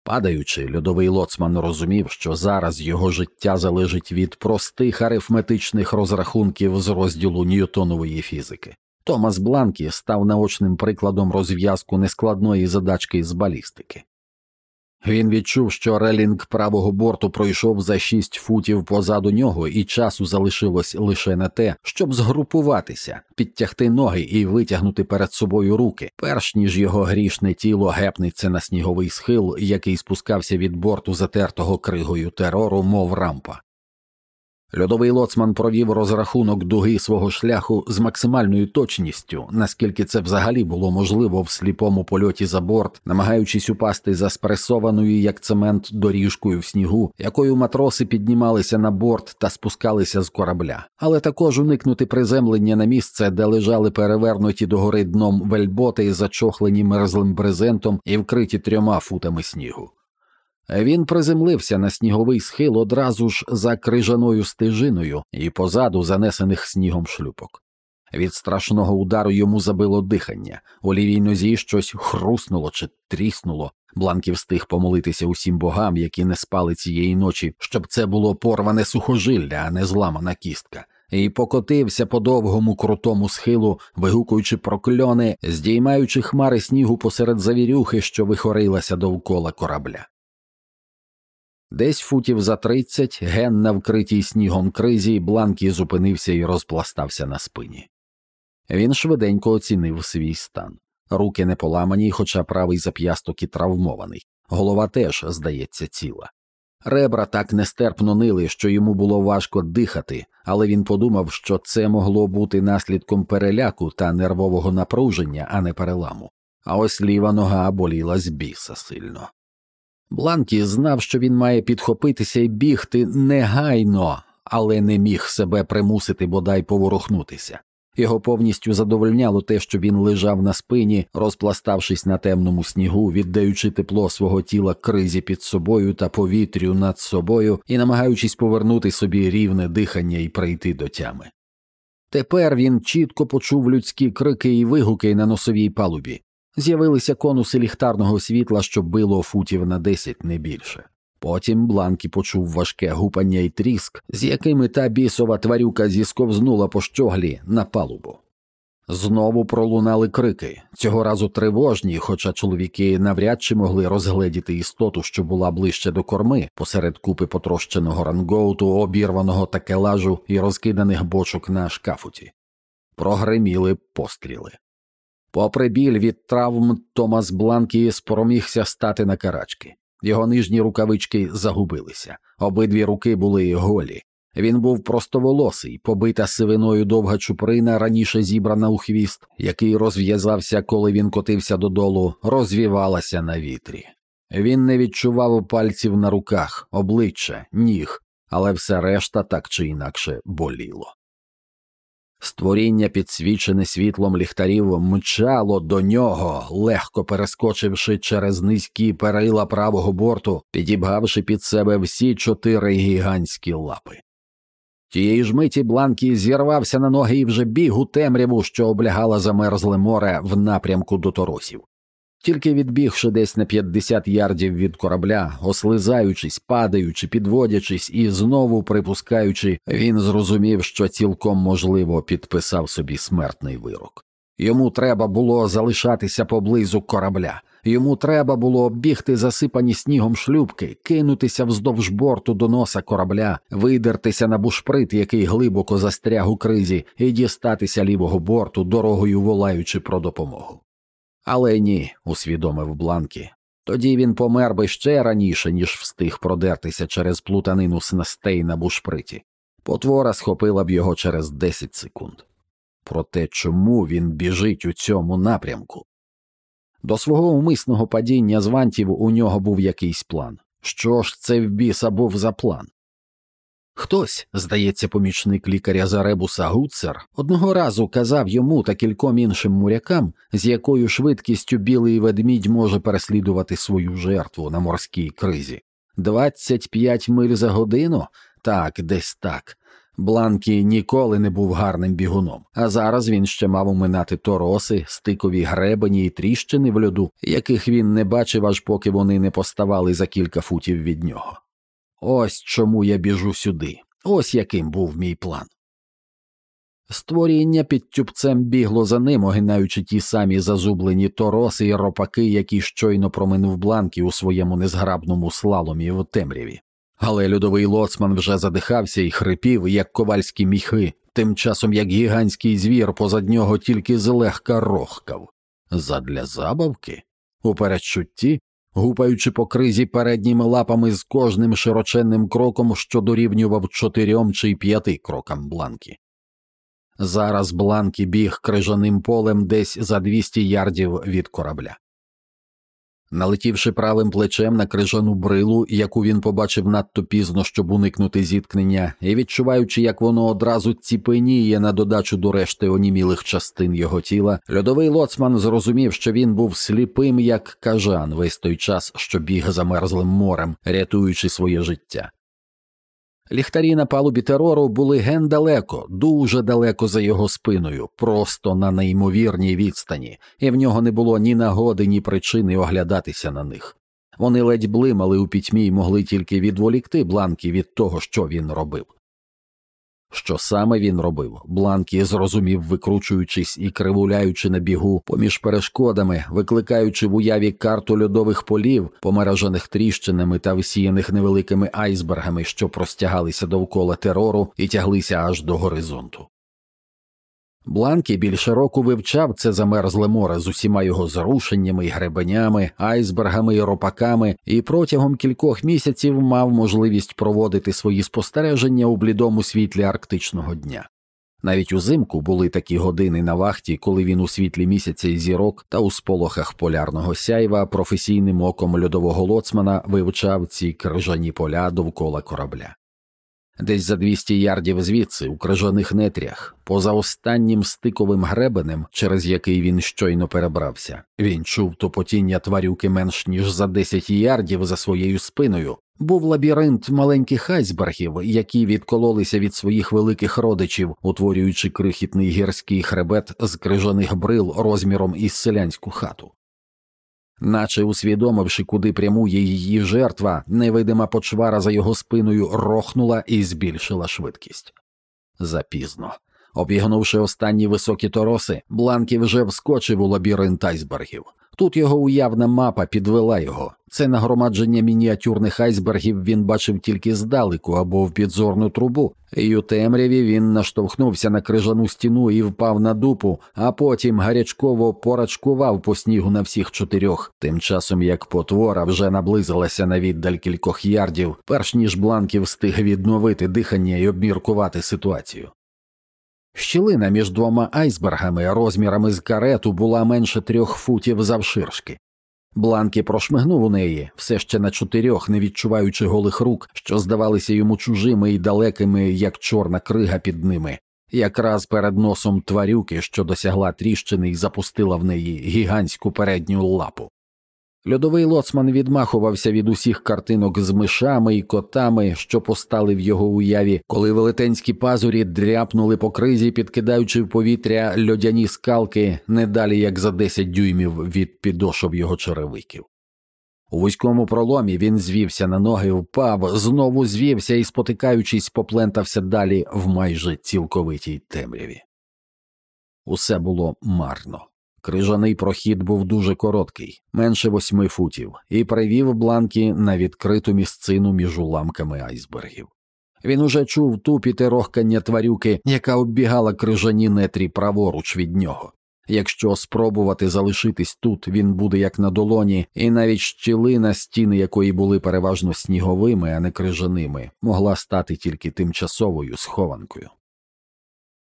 S1: Падаючи, льодовий лоцман розумів, що зараз його життя залежить від простих арифметичних розрахунків з розділу Ньютонової фізики. Томас Бланкі став наочним прикладом розв'язку нескладної задачки з балістики. Він відчув, що релінг правого борту пройшов за шість футів позаду нього, і часу залишилось лише на те, щоб згрупуватися, підтягти ноги і витягнути перед собою руки, перш ніж його грішне тіло гепнеться на сніговий схил, який спускався від борту затертого кригою терору, мов рампа. Льодовий лоцман провів розрахунок дуги свого шляху з максимальною точністю, наскільки це взагалі було можливо в сліпому польоті за борт, намагаючись упасти за спресованою як цемент доріжкою в снігу, якою матроси піднімалися на борт та спускалися з корабля, але також уникнути приземлення на місце, де лежали перевернуті догори дном вельботи, зачохлені мерзлим брезентом і вкриті трьома футами снігу. Він приземлився на сніговий схил одразу ж за крижаною стежиною і позаду занесених снігом шлюпок. Від страшного удару йому забило дихання, у лівій нозі щось хруснуло чи тріснуло. Бланків встиг помолитися усім богам, які не спали цієї ночі, щоб це було порване сухожилля, а не зламана кістка, і покотився по довгому крутому схилу, вигукуючи прокльони, здіймаючи хмари снігу посеред завірюхи, що вихорилася довкола корабля. Десь футів за тридцять ген на вкритій снігом кризі Бланкі зупинився і розпластався на спині. Він швиденько оцінив свій стан. Руки не поламані, хоча правий зап'ясток і травмований, голова теж, здається, ціла. Ребра так нестерпно нили, що йому було важко дихати, але він подумав, що це могло бути наслідком переляку та нервового напруження, а не переламу. А ось ліва нога боліла з біса сильно. Бланкі знав, що він має підхопитися і бігти негайно, але не міг себе примусити бодай поворухнутися. Його повністю задовольняло те, що він лежав на спині, розпластавшись на темному снігу, віддаючи тепло свого тіла кризі під собою та повітрю над собою і намагаючись повернути собі рівне дихання і прийти до тями. Тепер він чітко почув людські крики і вигуки на носовій палубі. З'явилися конуси ліхтарного світла, що било футів на десять не більше. Потім Бланкі почув важке гупання і тріск, з якими та бісова тварюка зісковзнула по щоглі на палубу. Знову пролунали крики, цього разу тривожні, хоча чоловіки навряд чи могли розгледіти істоту, що була ближче до корми, посеред купи потрощеного рангоуту, обірваного такелажу і розкиданих бочок на шкафуті. Прогреміли постріли. Попри біль від травм, Томас Бланкі спромігся стати на карачки. Його нижні рукавички загубилися, обидві руки були голі. Він був простоволосий, побита сивиною довга чуприна, раніше зібрана у хвіст, який розв'язався, коли він котився додолу, розвівалася на вітрі. Він не відчував пальців на руках, обличчя, ніг, але все решта так чи інакше боліло. Створіння, підсвічене світлом ліхтарів, мчало до нього, легко перескочивши через низькі перила правого борту, підібгавши під себе всі чотири гігантські лапи. Тієї ж миті Бланкі зірвався на ноги і вже біг у темряву, що облягала замерзле море в напрямку до торосів. Тільки відбігши десь на 50 ярдів від корабля, ослизаючись, падаючи, підводячись і знову припускаючи, він зрозумів, що цілком можливо підписав собі смертний вирок. Йому треба було залишатися поблизу корабля, йому треба було оббігти засипані снігом шлюбки, кинутися вздовж борту до носа корабля, видертися на бушприт, який глибоко застряг у кризі, і дістатися лівого борту, дорогою волаючи про допомогу. Але ні, усвідомив Бланкі. Тоді він помер би ще раніше, ніж встиг продертися через плутанину снастей на бушприті. Потвора схопила б його через 10 секунд. Проте чому він біжить у цьому напрямку? До свого умисного падіння з вантів у нього був якийсь план. Що ж це в біса був за план? Хтось, здається, помічник лікаря Заребуса Гуцер, одного разу казав йому та кільком іншим морякам, з якою швидкістю білий ведмідь може переслідувати свою жертву на морській кризі. 25 миль за годину? Так, десь так. Бланкі ніколи не був гарним бігуном, а зараз він ще мав уминати тороси, стикові гребені і тріщини в льоду, яких він не бачив, аж поки вони не поставали за кілька футів від нього. Ось чому я біжу сюди, ось яким був мій план. Створіння під тюбцем бігло за ним, огинаючи ті самі зазублені тороси і ропаки, які щойно проминув бланки у своєму незграбному слаломі в темряві. Але льодовий лоцман вже задихався і хрипів, як ковальські міхи, тим часом як гігантський звір позад нього тільки злегка рохкав. Задля забавки? У передчутті, гупаючи по кризі передніми лапами з кожним широченним кроком, що дорівнював чотирьом чи п'яти крокам бланки. Зараз бланки біг крижаним полем десь за 200 ярдів від корабля. Налетівши правим плечем на крижану брилу, яку він побачив надто пізно, щоб уникнути зіткнення, і відчуваючи, як воно одразу ціпеніє на додачу до решти онімілих частин його тіла, льодовий лоцман зрозумів, що він був сліпим, як кажан, весь той час, що біг замерзлим морем, рятуючи своє життя. Ліхтарі на палубі терору були ген далеко, дуже далеко за його спиною, просто на неймовірній відстані, і в нього не було ні нагоди, ні причини оглядатися на них. Вони ледь блимали у пітьмі й могли тільки відволікти бланки від того, що він робив. Що саме він робив, Бланкі зрозумів, викручуючись і кривуляючи на бігу поміж перешкодами, викликаючи в уяві карту льодових полів, померажених тріщинами та всіяних невеликими айсбергами, що простягалися довкола терору і тяглися аж до горизонту. Бланкі більше року вивчав це замерзле море з усіма його зрушеннями й гребенями, айсбергами й ропаками, і протягом кількох місяців мав можливість проводити свої спостереження у блідому світлі арктичного дня. Навіть узимку були такі години на вахті, коли він у світлі місяця і зірок та у сполохах полярного сяйва професійним оком льодового лоцмана вивчав ці крижані поля довкола корабля. Десь за 200 ярдів звідси, у крижаних нетрях, поза останнім стиковим гребенем, через який він щойно перебрався, він чув топотіння тварюки менш ніж за 10 ярдів за своєю спиною. Був лабіринт маленьких айсбергів, які відкололися від своїх великих родичів, утворюючи крихітний гірський хребет з крижаних брил розміром із селянську хату. Наче усвідомивши, куди прямує її жертва, невидима почвара за його спиною рохнула і збільшила швидкість. Запізно. Обігнувши останні високі тороси, Бланкі вже вскочив у лабіринт айсбергів. Тут його уявна мапа підвела його. Це нагромадження мініатюрних айсбергів він бачив тільки здалеку або в підзорну трубу, і у темряві він наштовхнувся на крижану стіну і впав на дупу, а потім гарячково порачкував по снігу на всіх чотирьох, тим часом як потвора вже наблизилася на віддаль кількох ярдів, перш ніж Бланків встиг відновити дихання і обміркувати ситуацію. Щілина між двома айсбергами розмірами з карету була менше трьох футів завширшки. Бланкі прошмигнув у неї, все ще на чотирьох, не відчуваючи голих рук, що здавалися йому чужими і далекими, як чорна крига під ними, якраз перед носом тварюки, що досягла тріщини і запустила в неї гігантську передню лапу. Льодовий лоцман відмахувався від усіх картинок з мишами і котами, що постали в його уяві, коли велетенські пазурі дряпнули по кризі, підкидаючи в повітря льодяні скалки не далі як за 10 дюймів від підошов його черевиків. У вузькому проломі він звівся на ноги, впав, знову звівся і, спотикаючись, поплентався далі в майже цілковитій темряві. Усе було марно. Крижаний прохід був дуже короткий, менше восьми футів, і привів бланки на відкриту місцину між уламками айсбергів. Він уже чув тупіти рохкання тварюки, яка оббігала крижані нетрі праворуч від нього. Якщо спробувати залишитись тут, він буде як на долоні, і навіть щілина, стіни якої були переважно сніговими, а не крижаними, могла стати тільки тимчасовою схованкою.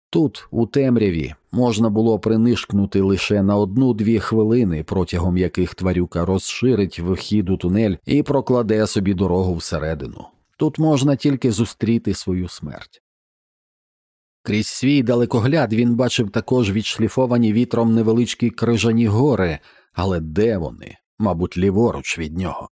S1: Тут, у темряві, можна було принишкнути лише на одну-дві хвилини, протягом яких тварюка розширить вхід у тунель і прокладе собі дорогу всередину. Тут можна тільки зустріти свою смерть. Крізь свій далекогляд він бачив також відшліфовані вітром невеличкі крижані гори, але де вони? Мабуть, ліворуч від нього.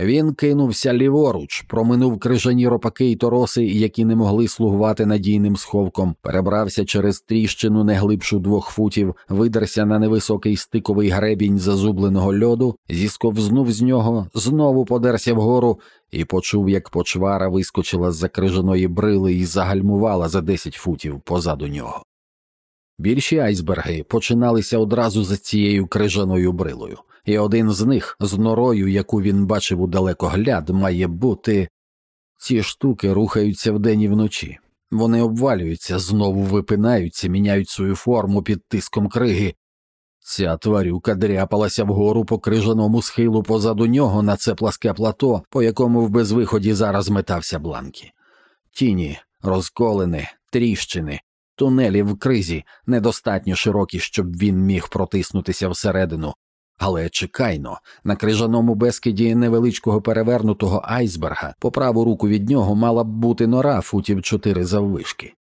S1: Він кинувся ліворуч, проминув крижані ропаки й тороси, які не могли слугувати надійним сховком, перебрався через тріщину не глибшу двох футів, видерся на невисокий стиковий гребінь зазубленого льоду, зісковзнув з нього, знову подерся вгору і почув, як почвара вискочила з за крижаної брили і загальмувала за десять футів позаду нього. Більші айсберги починалися одразу за цією крижаною брилою і один з них з норою, яку він бачив у далекогляд, має бути. Ці штуки рухаються вдень і вночі. Вони обвалюються, знову випинаються, міняють свою форму під тиском криги. Ця тварюка дряпалася вгору по крижаному схилу позаду нього на це пласке плато, по якому в безвиході зараз метався бланки. Тіні, розколини, тріщини, тунелі в кризі недостатньо широкі, щоб він міг протиснутися всередину, але чекайно, на крижаному безкиді невеличкого перевернутого айсберга по праву руку від нього мала б бути нора футів чотири заввишки.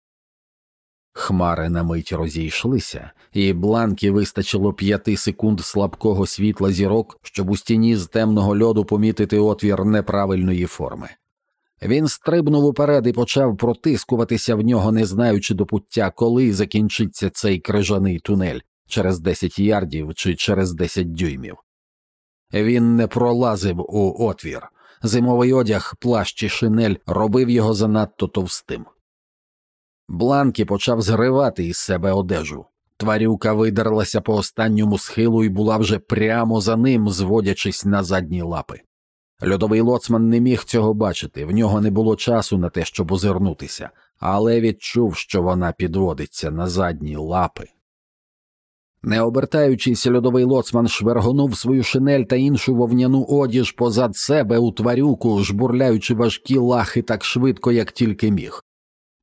S1: Хмари на мить розійшлися, і бланки вистачило п'яти секунд слабкого світла зірок, щоб у стіні з темного льоду помітити отвір неправильної форми. Він стрибнув уперед і почав протискуватися в нього, не знаючи до пуття, коли закінчиться цей крижаний тунель, через 10 ярдів чи через 10 дюймів. Він не пролазив у отвір. Зимовий одяг, плащ і шинель робив його занадто товстим. Бланкі почав зривати із себе одежу. Тварюка видерлася по останньому схилу і була вже прямо за ним, зводячись на задні лапи. Льодовий лоцман не міг цього бачити, в нього не було часу на те, щоб озирнутися, але відчув, що вона підводиться на задні лапи. Не обертаючись, льодовий лоцман швергонув свою шинель та іншу вовняну одіж позад себе у тварюку, жбурляючи важкі лахи так швидко, як тільки міг.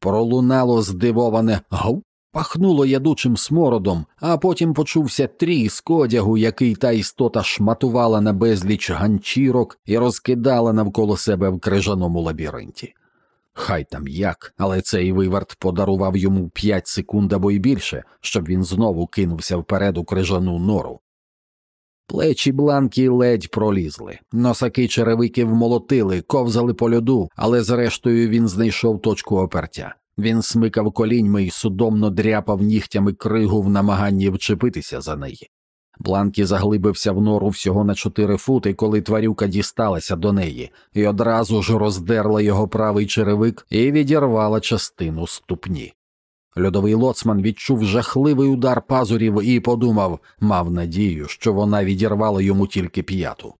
S1: Пролунало здивоване гав, пахнуло ядучим смородом, а потім почувся тріск одягу, який та істота шматувала на безліч ганчірок і розкидала навколо себе в крижаному лабіринті. Хай там як, але цей виверт подарував йому п'ять секунд або й більше, щоб він знову кинувся вперед у крижану нору. Плечі бланки ледь пролізли, носаки черевики вмолотили, ковзали по льоду, але зрештою він знайшов точку опертя. Він смикав коліньми і судомно дряпав нігтями кригу в намаганні вчепитися за неї. Бланкі заглибився в нору всього на чотири фути, коли тварюка дісталася до неї, і одразу ж роздерла його правий черевик і відірвала частину ступні. Льодовий лоцман відчув жахливий удар пазурів і подумав, мав надію, що вона відірвала йому тільки п'яту.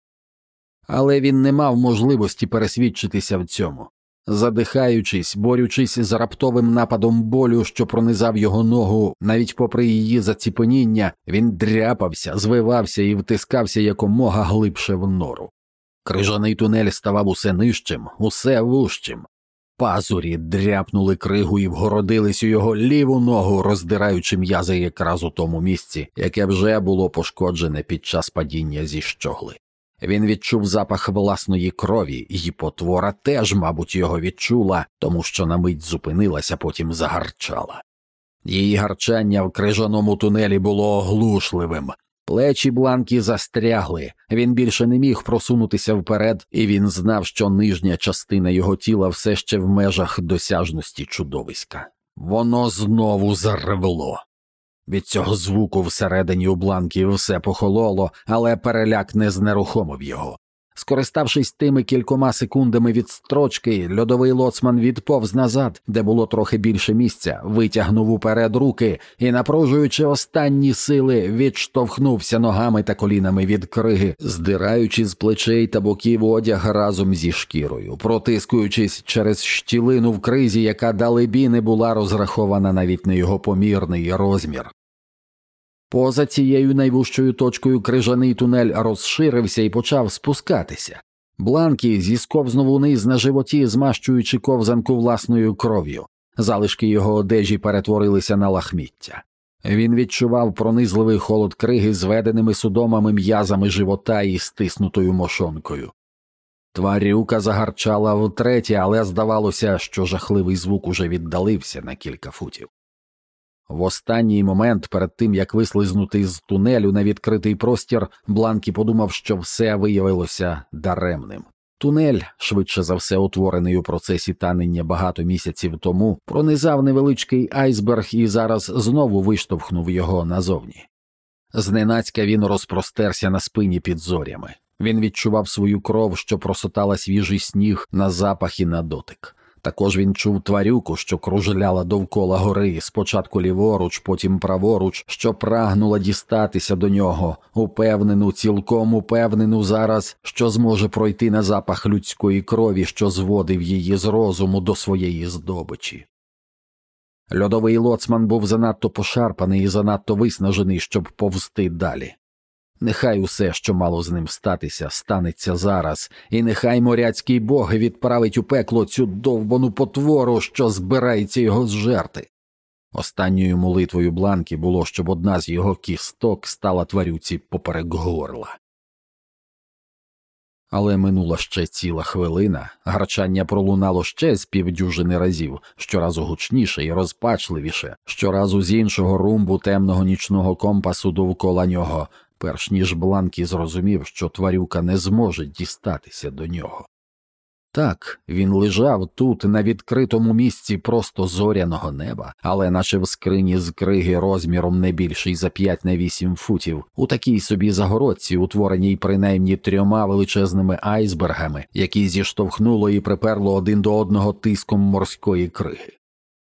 S1: Але він не мав можливості пересвідчитися в цьому. Задихаючись, борючись з раптовим нападом болю, що пронизав його ногу, навіть попри її заціпеніння, він дряпався, звивався і втискався якомога глибше в нору. Крижаний тунель ставав усе нижчим, усе вужчим. Пазурі дряпнули кригу і вгородились у його ліву ногу, роздираючи м'язи якраз у тому місці, яке вже було пошкоджене під час падіння зі щогли. Він відчув запах власної крові, і потвора теж, мабуть, його відчула, тому що на мить зупинилася, потім загарчала. Її гарчання в крижаному тунелі було оглушливим. Плечі бланки застрягли, він більше не міг просунутися вперед, і він знав, що нижня частина його тіла все ще в межах досяжності чудовиська. Воно знову заревло. Від цього звуку всередині у бланків все похололо, але переляк не знерухомив його. Скориставшись тими кількома секундами від строчки, льодовий лоцман відповз назад, де було трохи більше місця, витягнув уперед руки і, напружуючи останні сили, відштовхнувся ногами та колінами від криги, здираючи з плечей та боків одяг разом зі шкірою, протискуючись через щілину в кризі, яка далебі не була розрахована навіть на його помірний розмір. Поза цією найвужчою точкою крижаний тунель розширився і почав спускатися. Бланкі зісковзнув униз на животі, змащуючи ковзанку власною кров'ю. Залишки його одежі перетворилися на лахміття. Він відчував пронизливий холод криги зведеними судомами м'язами живота і стиснутою мошонкою. Тварюка загарчала втретє, але здавалося, що жахливий звук уже віддалився на кілька футів. В останній момент, перед тим як вислизнути з тунелю на відкритий простір, Бланкі подумав, що все виявилося даремним. Тунель, швидше за все утворений у процесі танення багато місяців тому, пронизав невеличкий айсберг і зараз знову виштовхнув його назовні. Зненацька він розпростерся на спині під зорями. Він відчував свою кров, що просотала свіжий сніг на запах і на дотик. Також він чув тварюку, що кружляла довкола гори, спочатку ліворуч, потім праворуч, що прагнула дістатися до нього, упевнену, цілком упевнену зараз, що зможе пройти на запах людської крові, що зводив її з розуму до своєї здобичі. Льодовий лоцман був занадто пошарпаний і занадто виснажений, щоб повзти далі. Нехай усе, що мало з ним статися, станеться зараз, і нехай моряцький бог відправить у пекло цю довбану потвору, що збирається його зжерти. Останньою молитвою Бланки було, щоб одна з його кісток стала тварюці поперек горла. Але минула ще ціла хвилина, гарчання пролунало ще з півдюжини разів, щоразу гучніше і розпачливіше, щоразу з іншого румбу темного нічного компасу довкола нього, перш ніж Бланкі зрозумів, що тварюка не зможе дістатися до нього. Так, він лежав тут, на відкритому місці просто зоряного неба, але наче в скрині з криги розміром не більший за п'ять на вісім футів, у такій собі загородці, утвореній принаймні трьома величезними айсбергами, які зіштовхнуло і приперло один до одного тиском морської криги.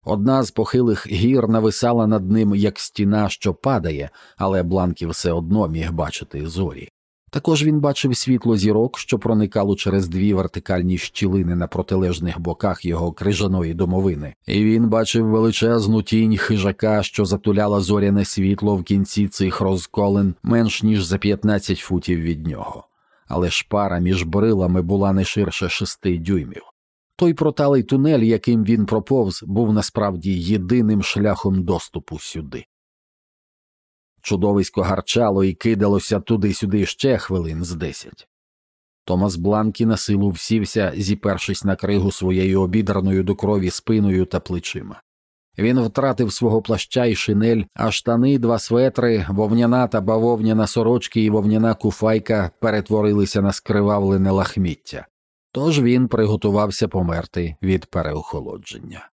S1: Одна з похилих гір нависала над ним як стіна, що падає, але Бланкі все одно міг бачити зорі. Також він бачив світло зірок, що проникало через дві вертикальні щілини на протилежних боках його крижаної домовини, і він бачив величезну тінь хижака, що затуляла зоряне світло в кінці цих розколин менш ніж за 15 футів від нього. Але шпара між брилами була не ширше шести дюймів. Той проталий тунель, яким він проповз, був насправді єдиним шляхом доступу сюди. Чудовисько гарчало і кидалося туди-сюди ще хвилин з десять. Томас Бланкі на силу всівся, зіпершись на кригу своєю обідраною до крові спиною та плечима. Він втратив свого плаща і шинель, а штани, два светри, вовняна та бавовняна сорочки і вовняна куфайка перетворилися на скривавлене лахміття, тож він приготувався померти від переохолодження.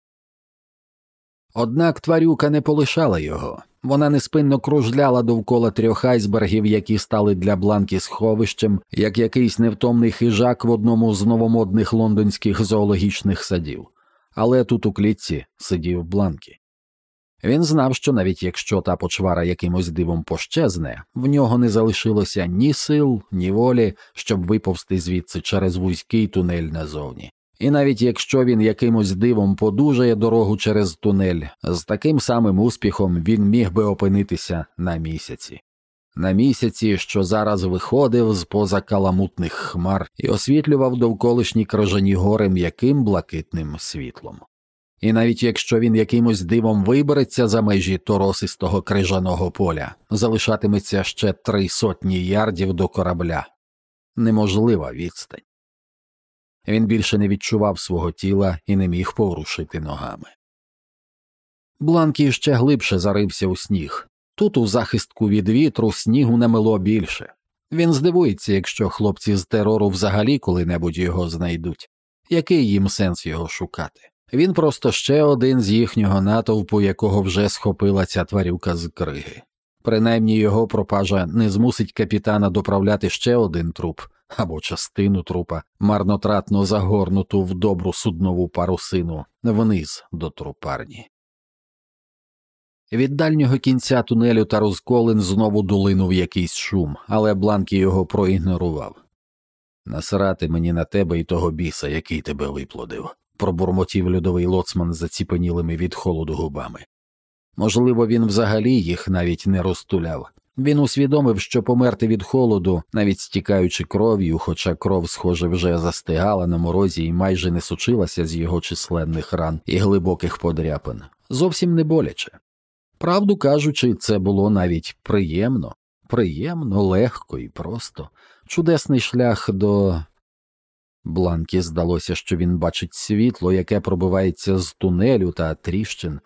S1: Однак тварюка не полишала його. Вона неспинно кружляла довкола трьох айсбергів, які стали для бланки сховищем, як якийсь невтомний хижак в одному з новомодних лондонських зоологічних садів. Але тут у клітці сидів бланкі. Він знав, що навіть якщо та почвара якимось дивом пощезне, в нього не залишилося ні сил, ні волі, щоб виповзти звідси через вузький тунель назовні. І навіть якщо він якимось дивом подужає дорогу через тунель, з таким самим успіхом він міг би опинитися на місяці. На місяці, що зараз виходив з поза каламутних хмар і освітлював довколишні крижані гори м'яким блакитним світлом. І навіть якщо він якимось дивом вибереться за межі торосистого крижаного поля, залишатиметься ще три сотні ярдів до корабля неможлива відстань. Він більше не відчував свого тіла і не міг порушити ногами. Бланкі ще глибше зарився у сніг. Тут, у захистку від вітру, снігу намело більше. Він здивується, якщо хлопці з терору взагалі коли-небудь його знайдуть. Який їм сенс його шукати? Він просто ще один з їхнього натовпу, якого вже схопила ця тварюка з криги. Принаймні його пропажа не змусить капітана доправляти ще один труп, або частину трупа, марнотратно загорнуту в добру суднову парусину вниз до трупарні. Від дальнього кінця тунелю та розколин знову долинув якийсь шум, але Бланкі його проігнорував. Насрати мені на тебе і того біса, який тебе виплодив, пробурмотів льодовий лоцман заціпенілими від холоду губами. Можливо, він взагалі їх навіть не розтуляв. Він усвідомив, що померти від холоду, навіть стікаючи кров'ю, хоча кров, схоже, вже застигала на морозі і майже не сучилася з його численних ран і глибоких подряпин, зовсім не боляче. Правду кажучи, це було навіть приємно, приємно, легко і просто, чудесний шлях до. Бланкі здалося, що він бачить світло, яке пробивається з тунелю та тріщин.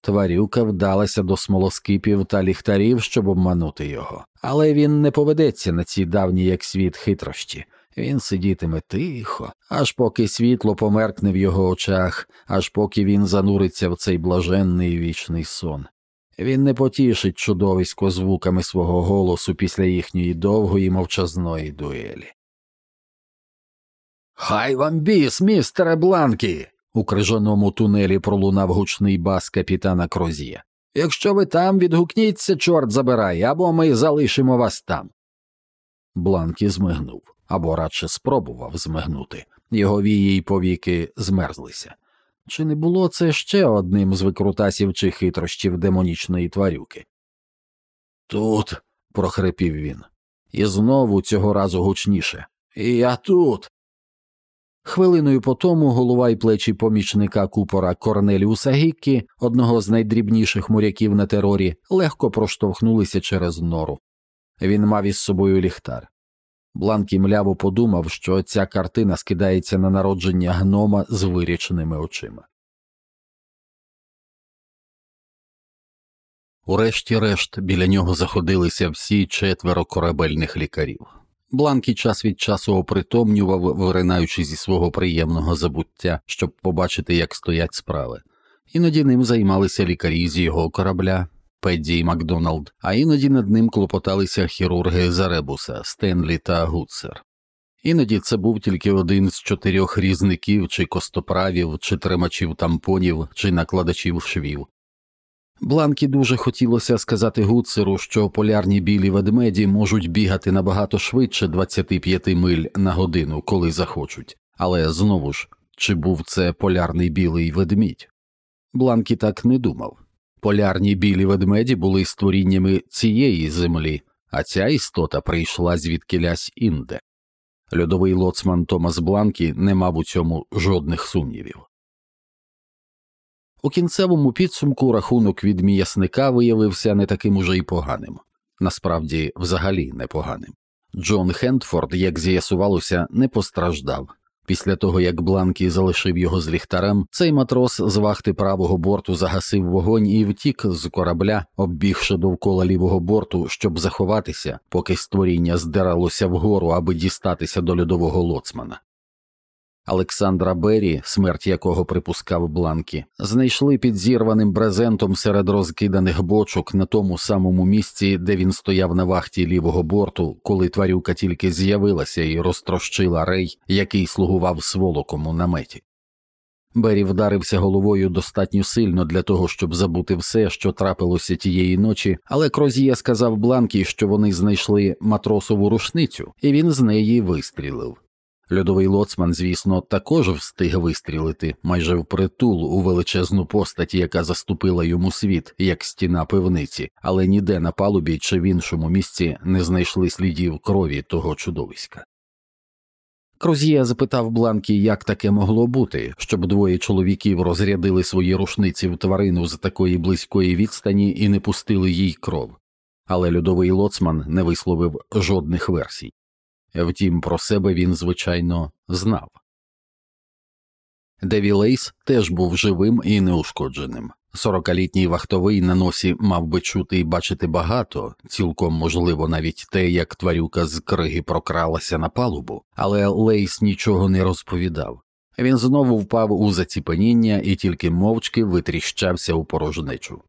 S1: Тварюка вдалася до смолоскипів та ліхтарів, щоб обманути його, але він не поведеться на ці давні як світ хитрощі. Він сидітиме тихо, аж поки світло померкне в його очах, аж поки він зануриться в цей блаженний вічний сон. Він не потішить чудовисько звуками свого голосу після їхньої довгої мовчазної дуелі. Хай вам біс, містере Бланкі. У крижаному тунелі пролунав гучний бас капітана Крозія. Якщо ви там, відгукніться, чорт забирай, або ми залишимо вас там. Бланкі змигнув, або радше спробував змигнути. Його вії й повіки змерзлися. Чи не було це ще одним з викрутасів чи хитрощів демонічної тварюки? Тут. прохрипів він, і знову цього разу гучніше. І я тут. Хвилиною по тому голова й плечі помічника купора Корнеліуса Гіккі, одного з найдрібніших моряків на терорі, легко проштовхнулися через нору. Він мав із собою ліхтар. Бланкі мляво подумав, що ця картина скидається на народження гнома з виріченими очима. Урешті-решт біля нього заходилися всі четверо корабельних лікарів. Бланкі час від часу опритомнював, виринаючи зі свого приємного забуття, щоб побачити, як стоять справи. Іноді ним займалися лікарі з його корабля, Педді і Макдоналд, а іноді над ним клопоталися хірурги Заребуса, Стенлі та Гуцер. Іноді це був тільки один з чотирьох різників чи костоправів, чи тримачів тампонів, чи накладачів швів. Бланкі дуже хотілося сказати Гуцеру, що полярні білі ведмеді можуть бігати набагато швидше 25 миль на годину, коли захочуть, але знову ж, чи був це полярний білий ведмідь? Бланкі так не думав. Полярні білі ведмеді були створіннями цієї землі, а ця істота прийшла звідкилясь інде. Льодовий лоцман Томас Бланкі не мав у цьому жодних сумнівів. У кінцевому підсумку рахунок від м'ясника виявився не таким уже й поганим, насправді взагалі непоганим. Джон Хендфорд, як з'ясувалося, не постраждав. Після того, як Бланкі залишив його з ліхтарем, цей матрос з вахти правого борту загасив вогонь і втік з корабля, оббігши довкола лівого борту, щоб заховатися, поки створіння здиралося вгору, аби дістатися до льодового лоцмана. Олександра Беррі, смерть якого припускав Бланкі, знайшли під зірваним брезентом серед розкиданих бочок на тому самому місці, де він стояв на вахті лівого борту, коли тварюка тільки з'явилася і розтрощила рей, який слугував сволоком у наметі. Беррі вдарився головою достатньо сильно для того, щоб забути все, що трапилося тієї ночі, але Крозія сказав Бланкі, що вони знайшли матросову рушницю, і він з неї вистрілив. Льодовий лоцман, звісно, також встиг вистрілити майже впритул у величезну постать, яка заступила йому світ, як стіна пивниці, але ніде на палубі чи в іншому місці не знайшли слідів крові того чудовиська. Крозія запитав Бланкі, як таке могло бути, щоб двоє чоловіків розрядили свої рушниці в тварину з такої близької відстані і не пустили їй кров, але льодовий лоцман не висловив жодних версій. Втім, про себе він, звичайно, знав. Деві Лейс теж був живим і неушкодженим. Сорокалітній вахтовий на носі мав би чути і бачити багато, цілком можливо, навіть те, як тварюка з криги прокралася на палубу, але Лейс нічого не розповідав. Він знову впав у заціпеніння і тільки мовчки витріщався у порожнечу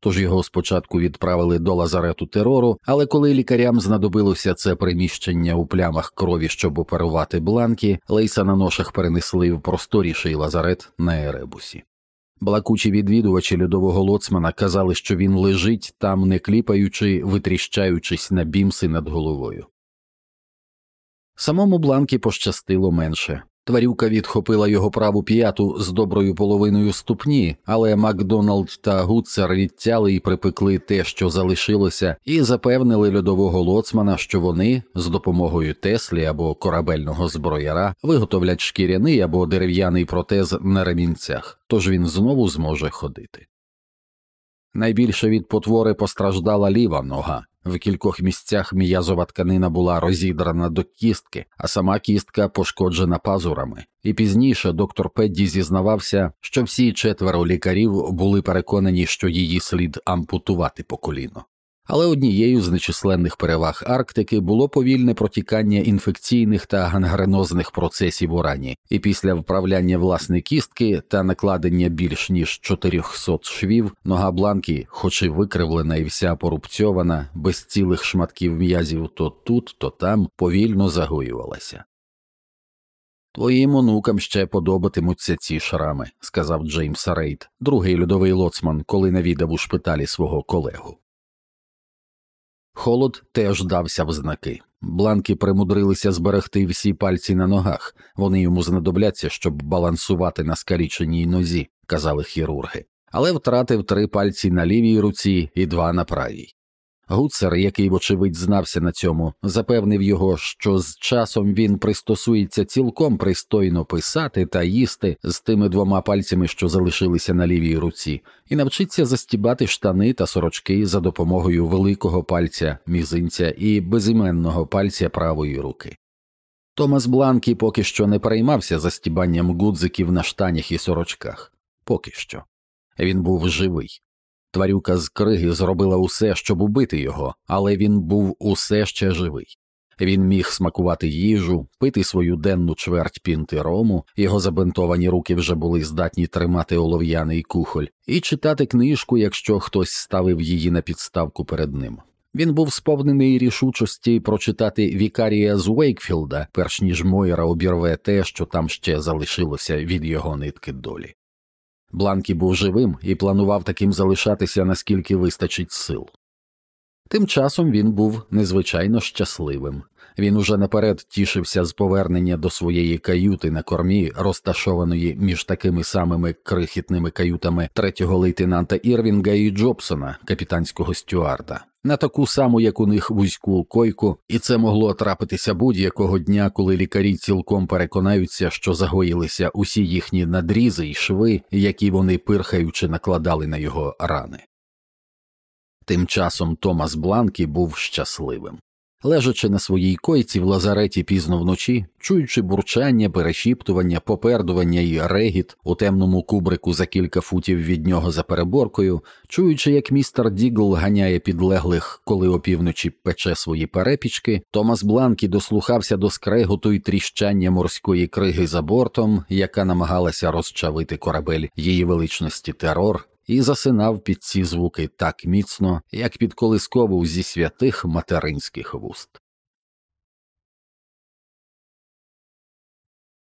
S1: тож його спочатку відправили до лазарету терору, але коли лікарям знадобилося це приміщення у плямах крові, щоб оперувати бланки, Лейса на ношах перенесли в просторіший лазарет на Еребусі. Блакучі відвідувачі льодового лоцмана казали, що він лежить там, не кліпаючи, витріщаючись на бімси над головою. Самому бланкі пощастило менше. Тварюка відхопила його праву п'яту з доброю половиною ступні, але Макдоналд та Гуцер відтяли і припекли те, що залишилося, і запевнили льодового лоцмана, що вони з допомогою Теслі або корабельного зброяра виготовлять шкіряний або дерев'яний протез на ремінцях, тож він знову зможе ходити. Найбільше від потвори постраждала ліва нога. В кількох місцях м'язова тканина була розідрана до кістки, а сама кістка пошкоджена пазурами. І пізніше доктор Педді зізнавався, що всі четверо лікарів були переконані, що її слід ампутувати по коліно. Але однією з нечисленних переваг Арктики було повільне протікання інфекційних та гангренозних процесів у рані, і після вправляння власної кістки та накладення більш ніж 400 швів, нога бланки, хоч і викривлена і вся порубцьована, без цілих шматків м'язів то тут, то там, повільно загоювалася. Твоїм онукам ще подобатимуться ці шрами, сказав Джеймс Рейд, другий льодовий лоцман, коли навідав у шпиталі свого колегу. Холод теж дався в знаки. Бланки примудрилися зберегти всі пальці на ногах, вони йому знадобляться, щоб балансувати на скаліченій нозі, казали хірурги, але втратив три пальці на лівій руці і два на правій. Гуцер, який, вочевидь, знався на цьому, запевнив його, що з часом він пристосується цілком пристойно писати та їсти з тими двома пальцями, що залишилися на лівій руці, і навчиться застібати штани та сорочки за допомогою великого пальця, мізинця і безіменного пальця правої руки. Томас Бланкі поки що не переймався застібанням гудзиків на штанях і сорочках. Поки що. Він був живий. Тварюка з криги зробила усе, щоб убити його, але він був усе ще живий. Він міг смакувати їжу, пити свою денну чверть пінти рому, його забинтовані руки вже були здатні тримати олов'яний кухоль, і читати книжку, якщо хтось ставив її на підставку перед ним. Він був сповнений рішучості прочитати Вікарія з Уейкфілда, перш ніж Мойра обірве те, що там ще залишилося від його нитки долі. Бланкі був живим і планував таким залишатися, наскільки вистачить сил. Тим часом він був незвичайно щасливим. Він уже наперед тішився з повернення до своєї каюти на кормі, розташованої між такими самими крихітними каютами третього лейтенанта Ірвінга і Джобсона, капітанського стюарда, на таку саму, як у них вузьку койку, і це могло трапитися будь-якого дня, коли лікарі цілком переконаються, що загоїлися усі їхні надрізи й шви, які вони пирхаючи накладали на його рани. Тим часом Томас Бланкі був щасливим. Лежачи на своїй койці в лазареті пізно вночі, чуючи бурчання, перешіптування, попердування і регіт у темному кубрику за кілька футів від нього за переборкою, чуючи, як містер Дігл ганяє підлеглих, коли опівночі пече свої перепічки, Томас Бланкі дослухався до скреготу й тріщання морської криги за бортом, яка намагалася розчавити корабель її величності терор, і засинав під ці звуки так міцно, як під колискову зі святих материнських вуст.